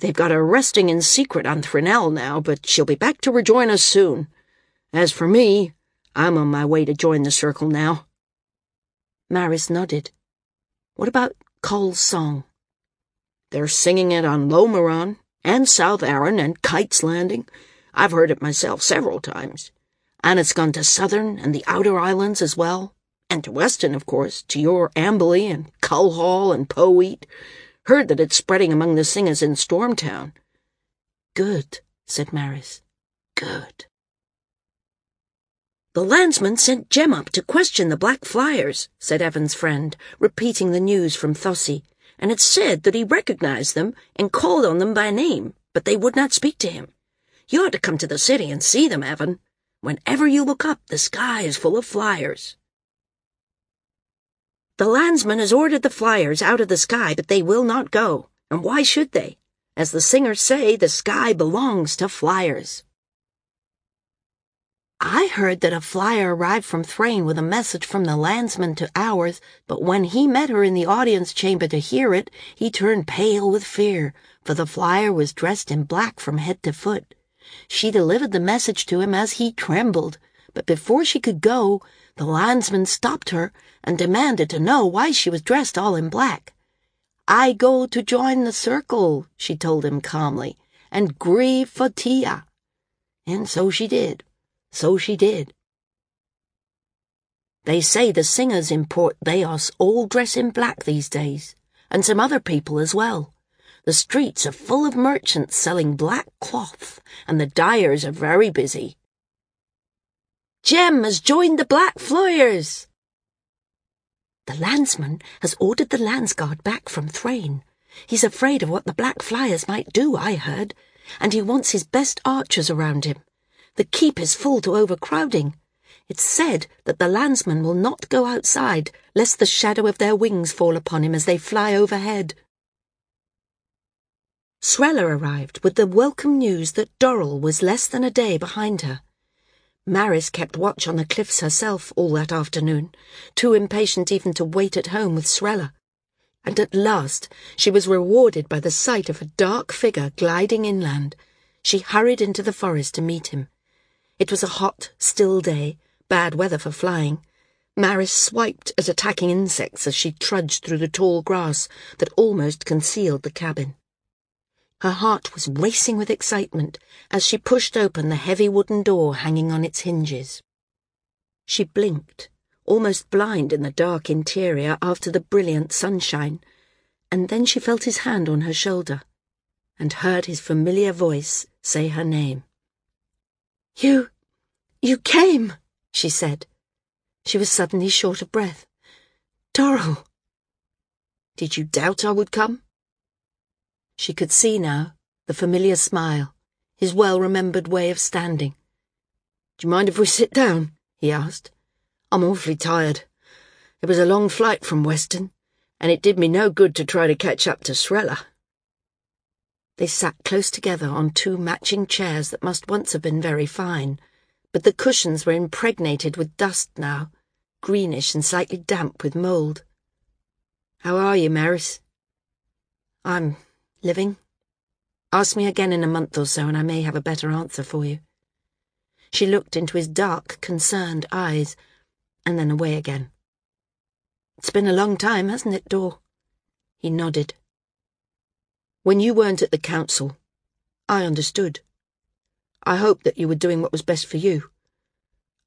They've got her resting in secret on Thrinell now, but she'll be back to rejoin us soon. As for me, I'm on my way to join the circle now. Maris nodded. What about Coll's song? They're singing it on Lomeron, and South Arran, and Kite's Landing. I've heard it myself several times. And it's gone to Southern and the outer islands as well. And to Weston, of course, to your Amberley and Culhall and Poeat. Heard that it's spreading among the singers in Stormtown. Good, said Maris. Good. The landsman sent Jem up to question the Black Flyers, said Evan's friend, repeating the news from Thossi, and it said that he recognized them and called on them by name, but they would not speak to him. You ought to come to the city and see them, Evan. Whenever you look up, the sky is full of flyers. The landsman has ordered the flyers out of the sky, but they will not go. And why should they? As the singers say, the sky belongs to flyers. I heard that a flyer arrived from Thrain with a message from the landsman to ours, but when he met her in the audience chamber to hear it, he turned pale with fear, for the flyer was dressed in black from head to foot. She delivered the message to him as he trembled, but before she could go, the landsman stopped her and demanded to know why she was dressed all in black. I go to join the circle, she told him calmly, and grieve for Tia. And so she did. So she did. They say the singers in Port Thayos all dress in black these days, and some other people as well. The streets are full of merchants selling black cloth, and the dyers are very busy. Jem has joined the Black Flyers. The landsman has ordered the landsguard back from Thrain. He's afraid of what the Black Flyers might do, I heard, and he wants his best archers around him. The keep is full to overcrowding. It's said that the landsmen will not go outside, lest the shadow of their wings fall upon him as they fly overhead. Srella arrived with the welcome news that Dorrel was less than a day behind her. Maris kept watch on the cliffs herself all that afternoon, too impatient even to wait at home with Srella. And at last she was rewarded by the sight of a dark figure gliding inland. She hurried into the forest to meet him. It was a hot, still day, bad weather for flying. Maris swiped at attacking insects as she trudged through the tall grass that almost concealed the cabin. Her heart was racing with excitement as she pushed open the heavy wooden door hanging on its hinges. She blinked, almost blind in the dark interior after the brilliant sunshine, and then she felt his hand on her shoulder and heard his familiar voice say her name. You, you came, she said. She was suddenly short of breath. Dorrel. Did you doubt I would come? She could see now the familiar smile, his well-remembered way of standing. Do you mind if we sit down? he asked. I'm awfully tired. It was a long flight from Weston, and it did me no good to try to catch up to Srella. They sat close together on two matching chairs that must once have been very fine, but the cushions were impregnated with dust now, greenish and slightly damp with mould. How are you, Maris? I'm Living? Ask me again in a month or so and I may have a better answer for you. She looked into his dark, concerned eyes, and then away again. It's been a long time, hasn't it, Dor? He nodded. When you weren't at the council, I understood. I hoped that you were doing what was best for you.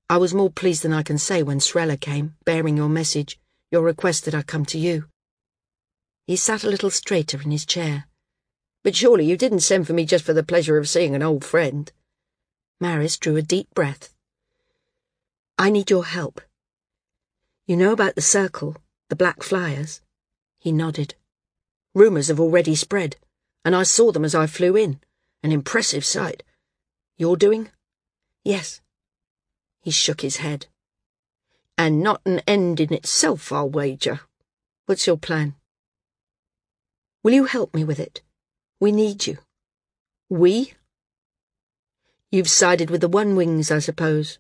I was more pleased than I can say when Srella came, bearing your message, your request that I come to you. He sat a little straighter in his chair. But surely you didn't send for me just for the pleasure of seeing an old friend. Maris drew a deep breath. I need your help. You know about the circle, the Black Flyers? He nodded. Rumours have already spread, and I saw them as I flew in. An impressive sight. You're doing? Yes. He shook his head. And not an end in itself, I'll wager. What's your plan? Will you help me with it? We need you. We? You've sided with the One Wings, I suppose.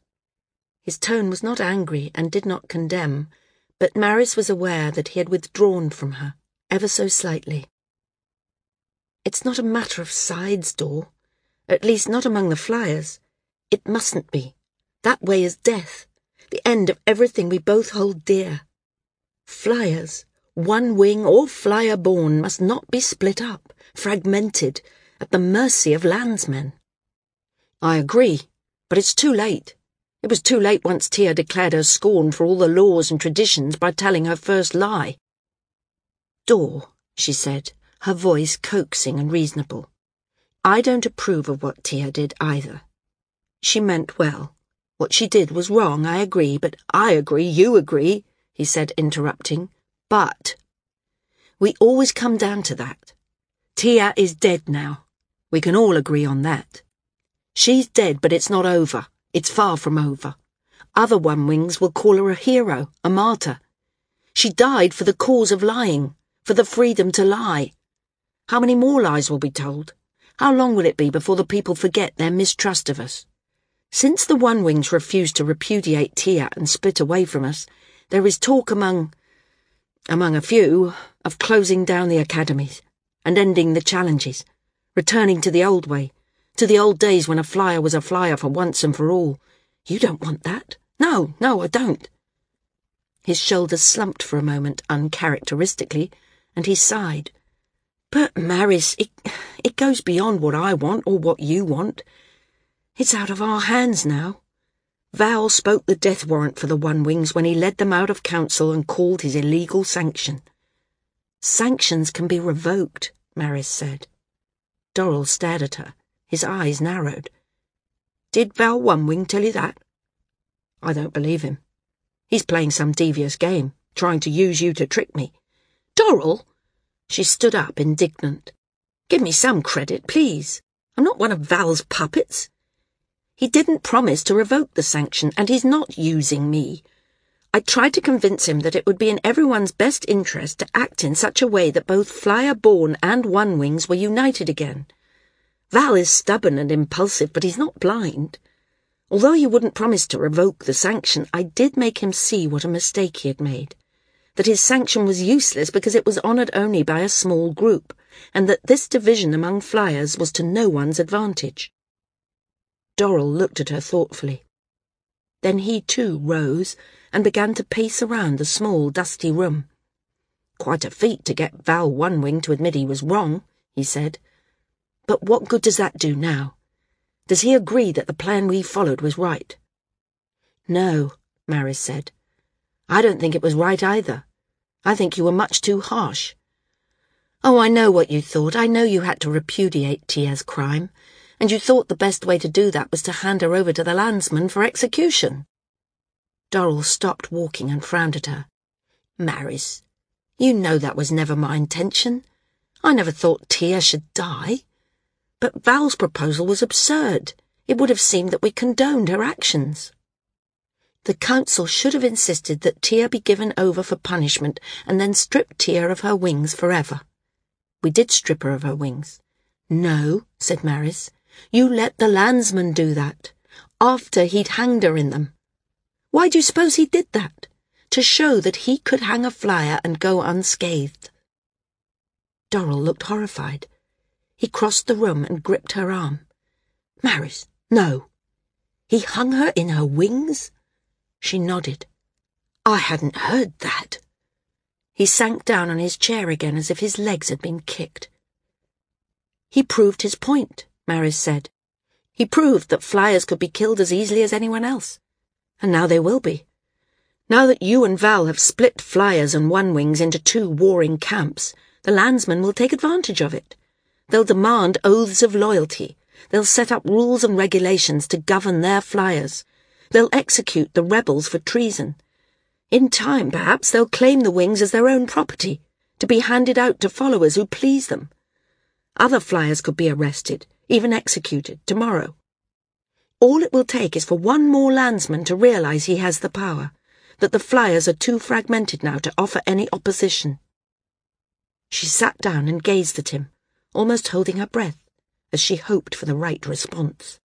His tone was not angry and did not condemn, but Maris was aware that he had withdrawn from her, ever so slightly. It's not a matter of sides, Dor. At least not among the flyers. It mustn't be. That way is death, the end of everything we both hold dear. Flyers, one wing or flyer born, must not be split up fragmented, at the mercy of landsmen. I agree, but it's too late. It was too late once Tia declared her scorn for all the laws and traditions by telling her first lie. Dor, she said, her voice coaxing and reasonable. I don't approve of what Tia did either. She meant well. What she did was wrong, I agree, but I agree, you agree, he said, interrupting. But we always come down to that. Tia is dead now. We can all agree on that. She's dead, but it's not over. It's far from over. Other One Wings will call her a hero, a martyr. She died for the cause of lying, for the freedom to lie. How many more lies will be told? How long will it be before the people forget their mistrust of us? Since the One Wings refused to repudiate Tia and split away from us, there is talk among, among a few, of closing down the academies and ending the challenges, returning to the old way, to the old days when a flyer was a flyer for once and for all. You don't want that. No, no, I don't. His shoulders slumped for a moment uncharacteristically, and he sighed. But, Maris, it, it goes beyond what I want or what you want. It's out of our hands now. Val spoke the death warrant for the One Wings when he led them out of council and called his illegal sanction. Sanctions can be revoked, Maris said. Dorrel stared at her, his eyes narrowed. Did Val One Wing tell you that? I don't believe him. He's playing some devious game, trying to use you to trick me. Dorrel! She stood up, indignant. Give me some credit, please. I'm not one of Val's puppets. He didn't promise to revoke the sanction, and he's not using me. I tried to convince him that it would be in everyone's best interest to act in such a way that both Flyer Born and One Wings were united again. Val is stubborn and impulsive, but he's not blind. Although he wouldn't promise to revoke the sanction, I did make him see what a mistake he had made. That his sanction was useless because it was honoured only by a small group, and that this division among flyers was to no one's advantage. Dorrel looked at her thoughtfully. Then he too rose and began to pace around the small, dusty room. Quite a feat to get Val One Wing to admit he was wrong, he said. But what good does that do now? Does he agree that the plan we followed was right? No, Maris said. I don't think it was right either. I think you were much too harsh. Oh, I know what you thought. I know you had to repudiate Tia's crime and you thought the best way to do that was to hand her over to the landsman for execution. Dorrel stopped walking and frowned at her. Maris, you know that was never my intention. I never thought Tia should die. But Val's proposal was absurd. It would have seemed that we condoned her actions. The council should have insisted that Tia be given over for punishment and then stripped Tia of her wings forever. We did strip her of her wings. No, said Maris. You let the landsman do that, after he'd hanged her in them. Why do you suppose he did that? To show that he could hang a flyer and go unscathed. Dorrel looked horrified. He crossed the room and gripped her arm. Maris, no. He hung her in her wings? She nodded. I hadn't heard that. He sank down on his chair again as if his legs had been kicked. He proved his point. Maris said. He proved that flyers could be killed as easily as anyone else. And now they will be. Now that you and Val have split flyers and one wings into two warring camps, the landsmen will take advantage of it. They'll demand oaths of loyalty. They'll set up rules and regulations to govern their flyers. They'll execute the rebels for treason. In time, perhaps, they'll claim the wings as their own property, to be handed out to followers who please them. Other flyers could be arrested, even executed, tomorrow. All it will take is for one more landsman to realize he has the power, that the flyers are too fragmented now to offer any opposition. She sat down and gazed at him, almost holding her breath, as she hoped for the right response.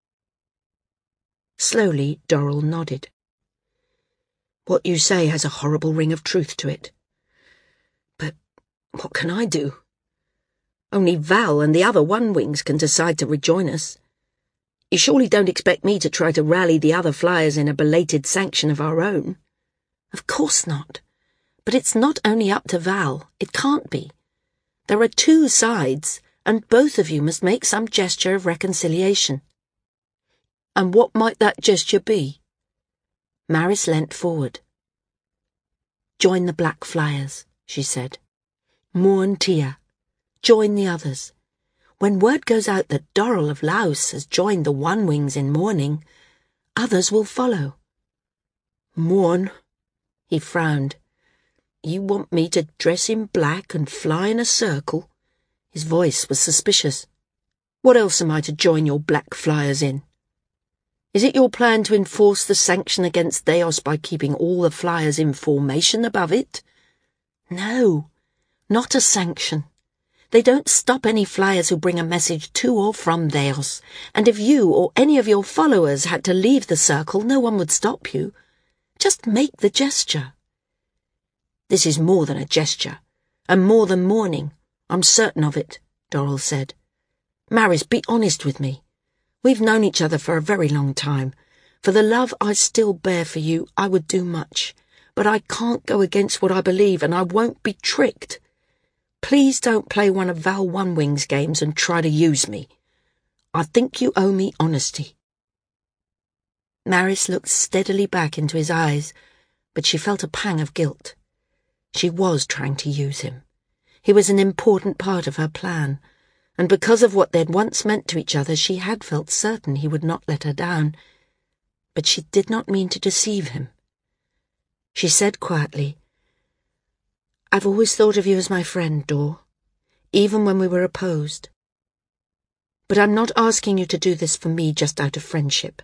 Slowly, Dorrel nodded. What you say has a horrible ring of truth to it. But what can I do? Only Val and the other One Wings can decide to rejoin us. You surely don't expect me to try to rally the other flyers in a belated sanction of our own. Of course not. But it's not only up to Val. It can't be. There are two sides, and both of you must make some gesture of reconciliation. And what might that gesture be? Maris leant forward. Join the Black Flyers, she said. Mourn Tia. Join the others. When word goes out that Dorrel of Laos has joined the One Wings in mourning, others will follow. Mourn? He frowned. You want me to dress in black and fly in a circle? His voice was suspicious. What else am I to join your black flyers in? Is it your plan to enforce the sanction against Thayos by keeping all the flyers in formation above it? No, not a sanction. They don't stop any flyers who bring a message to or from Thayos, and if you or any of your followers had to leave the circle, no one would stop you. Just make the gesture. This is more than a gesture, and more than mourning. I'm certain of it, Dorrel said. Maris, be honest with me. We've known each other for a very long time. For the love I still bear for you, I would do much. But I can't go against what I believe, and I won't be tricked. Please don't play one of Val One Wing's games and try to use me. I think you owe me honesty. Maris looked steadily back into his eyes, but she felt a pang of guilt. She was trying to use him. He was an important part of her plan, and because of what they'd once meant to each other, she had felt certain he would not let her down. But she did not mean to deceive him. She said quietly, I've always thought of you as my friend, Dor, even when we were opposed. But I'm not asking you to do this for me just out of friendship.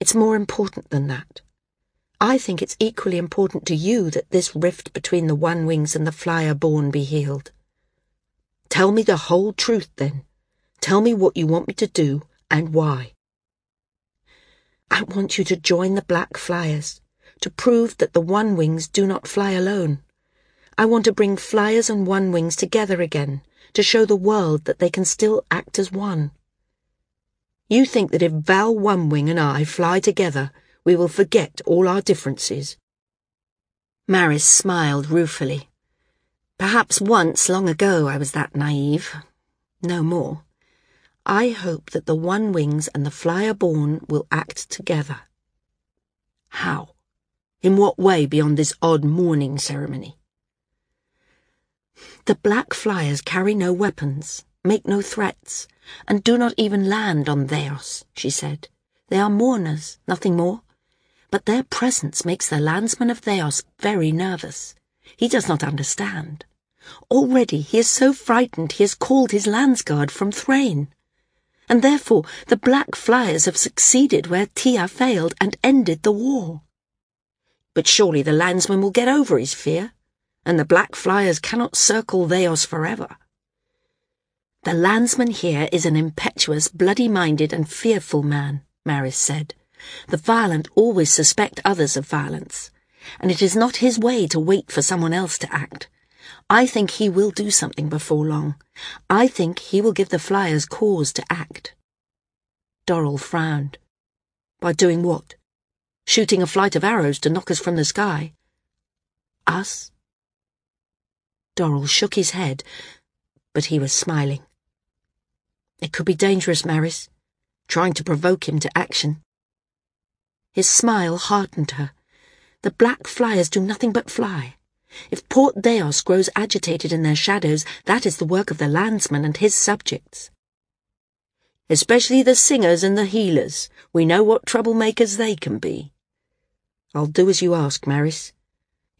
It's more important than that. I think it's equally important to you that this rift between the One Wings and the Flyer Born be healed. Tell me the whole truth, then. Tell me what you want me to do and why. I want you to join the Black Flyers, to prove that the One Wings do not fly alone. I want to bring Flyers and One Wings together again, to show the world that they can still act as one. You think that if Val One Wing and I fly together, we will forget all our differences. Maris smiled ruefully. Perhaps once, long ago, I was that naive. No more. I hope that the One Wings and the Flyer Born will act together. How? In what way beyond this odd mourning ceremony? The Black Flyers carry no weapons, make no threats, and do not even land on Thayos, she said. They are mourners, nothing more. But their presence makes the landsmen of Thayos very nervous. He does not understand. Already he is so frightened he has called his landsguard from Thrain. And therefore the Black Flyers have succeeded where Tia failed and ended the war. But surely the landsman will get over his fear, and the Black Flyers cannot circle Thayos forever. The landsman here is an impetuous, bloody-minded and fearful man, Maris said. The violent always suspect others of violence, and it is not his way to wait for someone else to act. I think he will do something before long. I think he will give the flyers cause to act. Dorrel frowned. By doing what? Shooting a flight of arrows to knock us from the sky? Us? Dorrel shook his head, but he was smiling. It could be dangerous, Maris, trying to provoke him to action. His smile heartened her. The black flyers do nothing but fly. If Port Thayos grows agitated in their shadows, that is the work of the landsman and his subjects. Especially the singers and the healers. We know what troublemakers they can be. I'll do as you ask, Maris.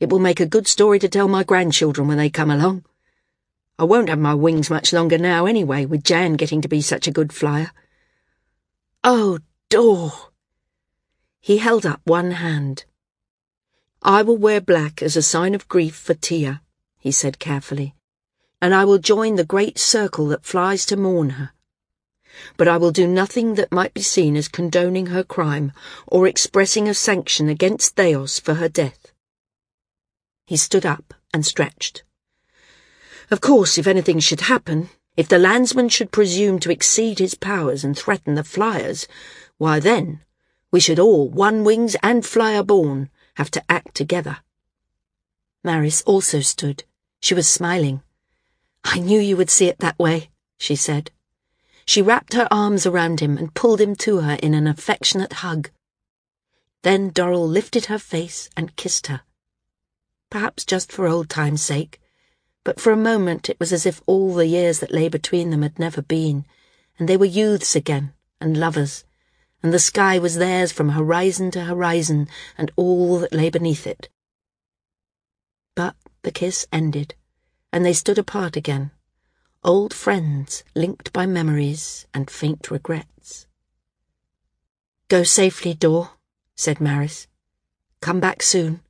It will make a good story to tell my grandchildren when they come along. I won't have my wings much longer now anyway, with Jan getting to be such a good flyer. Oh, Dor! He held up one hand. I will wear black as a sign of grief for Tia, he said carefully, and I will join the great circle that flies to mourn her. But I will do nothing that might be seen as condoning her crime or expressing a sanction against Thayos for her death. He stood up and stretched. Of course, if anything should happen, if the landsman should presume to exceed his powers and threaten the flyers, why then, we should all, one wings and flyer born, have to act together. Maris also stood. She was smiling. I knew you would see it that way, she said. She wrapped her arms around him and pulled him to her in an affectionate hug. Then Dorrel lifted her face and kissed her. Perhaps just for old time's sake but for a moment it was as if all the years that lay between them had never been, and they were youths again, and lovers, and the sky was theirs from horizon to horizon, and all that lay beneath it. But the kiss ended, and they stood apart again, old friends linked by memories and faint regrets. Go safely, Dor, said Maris. Come back soon.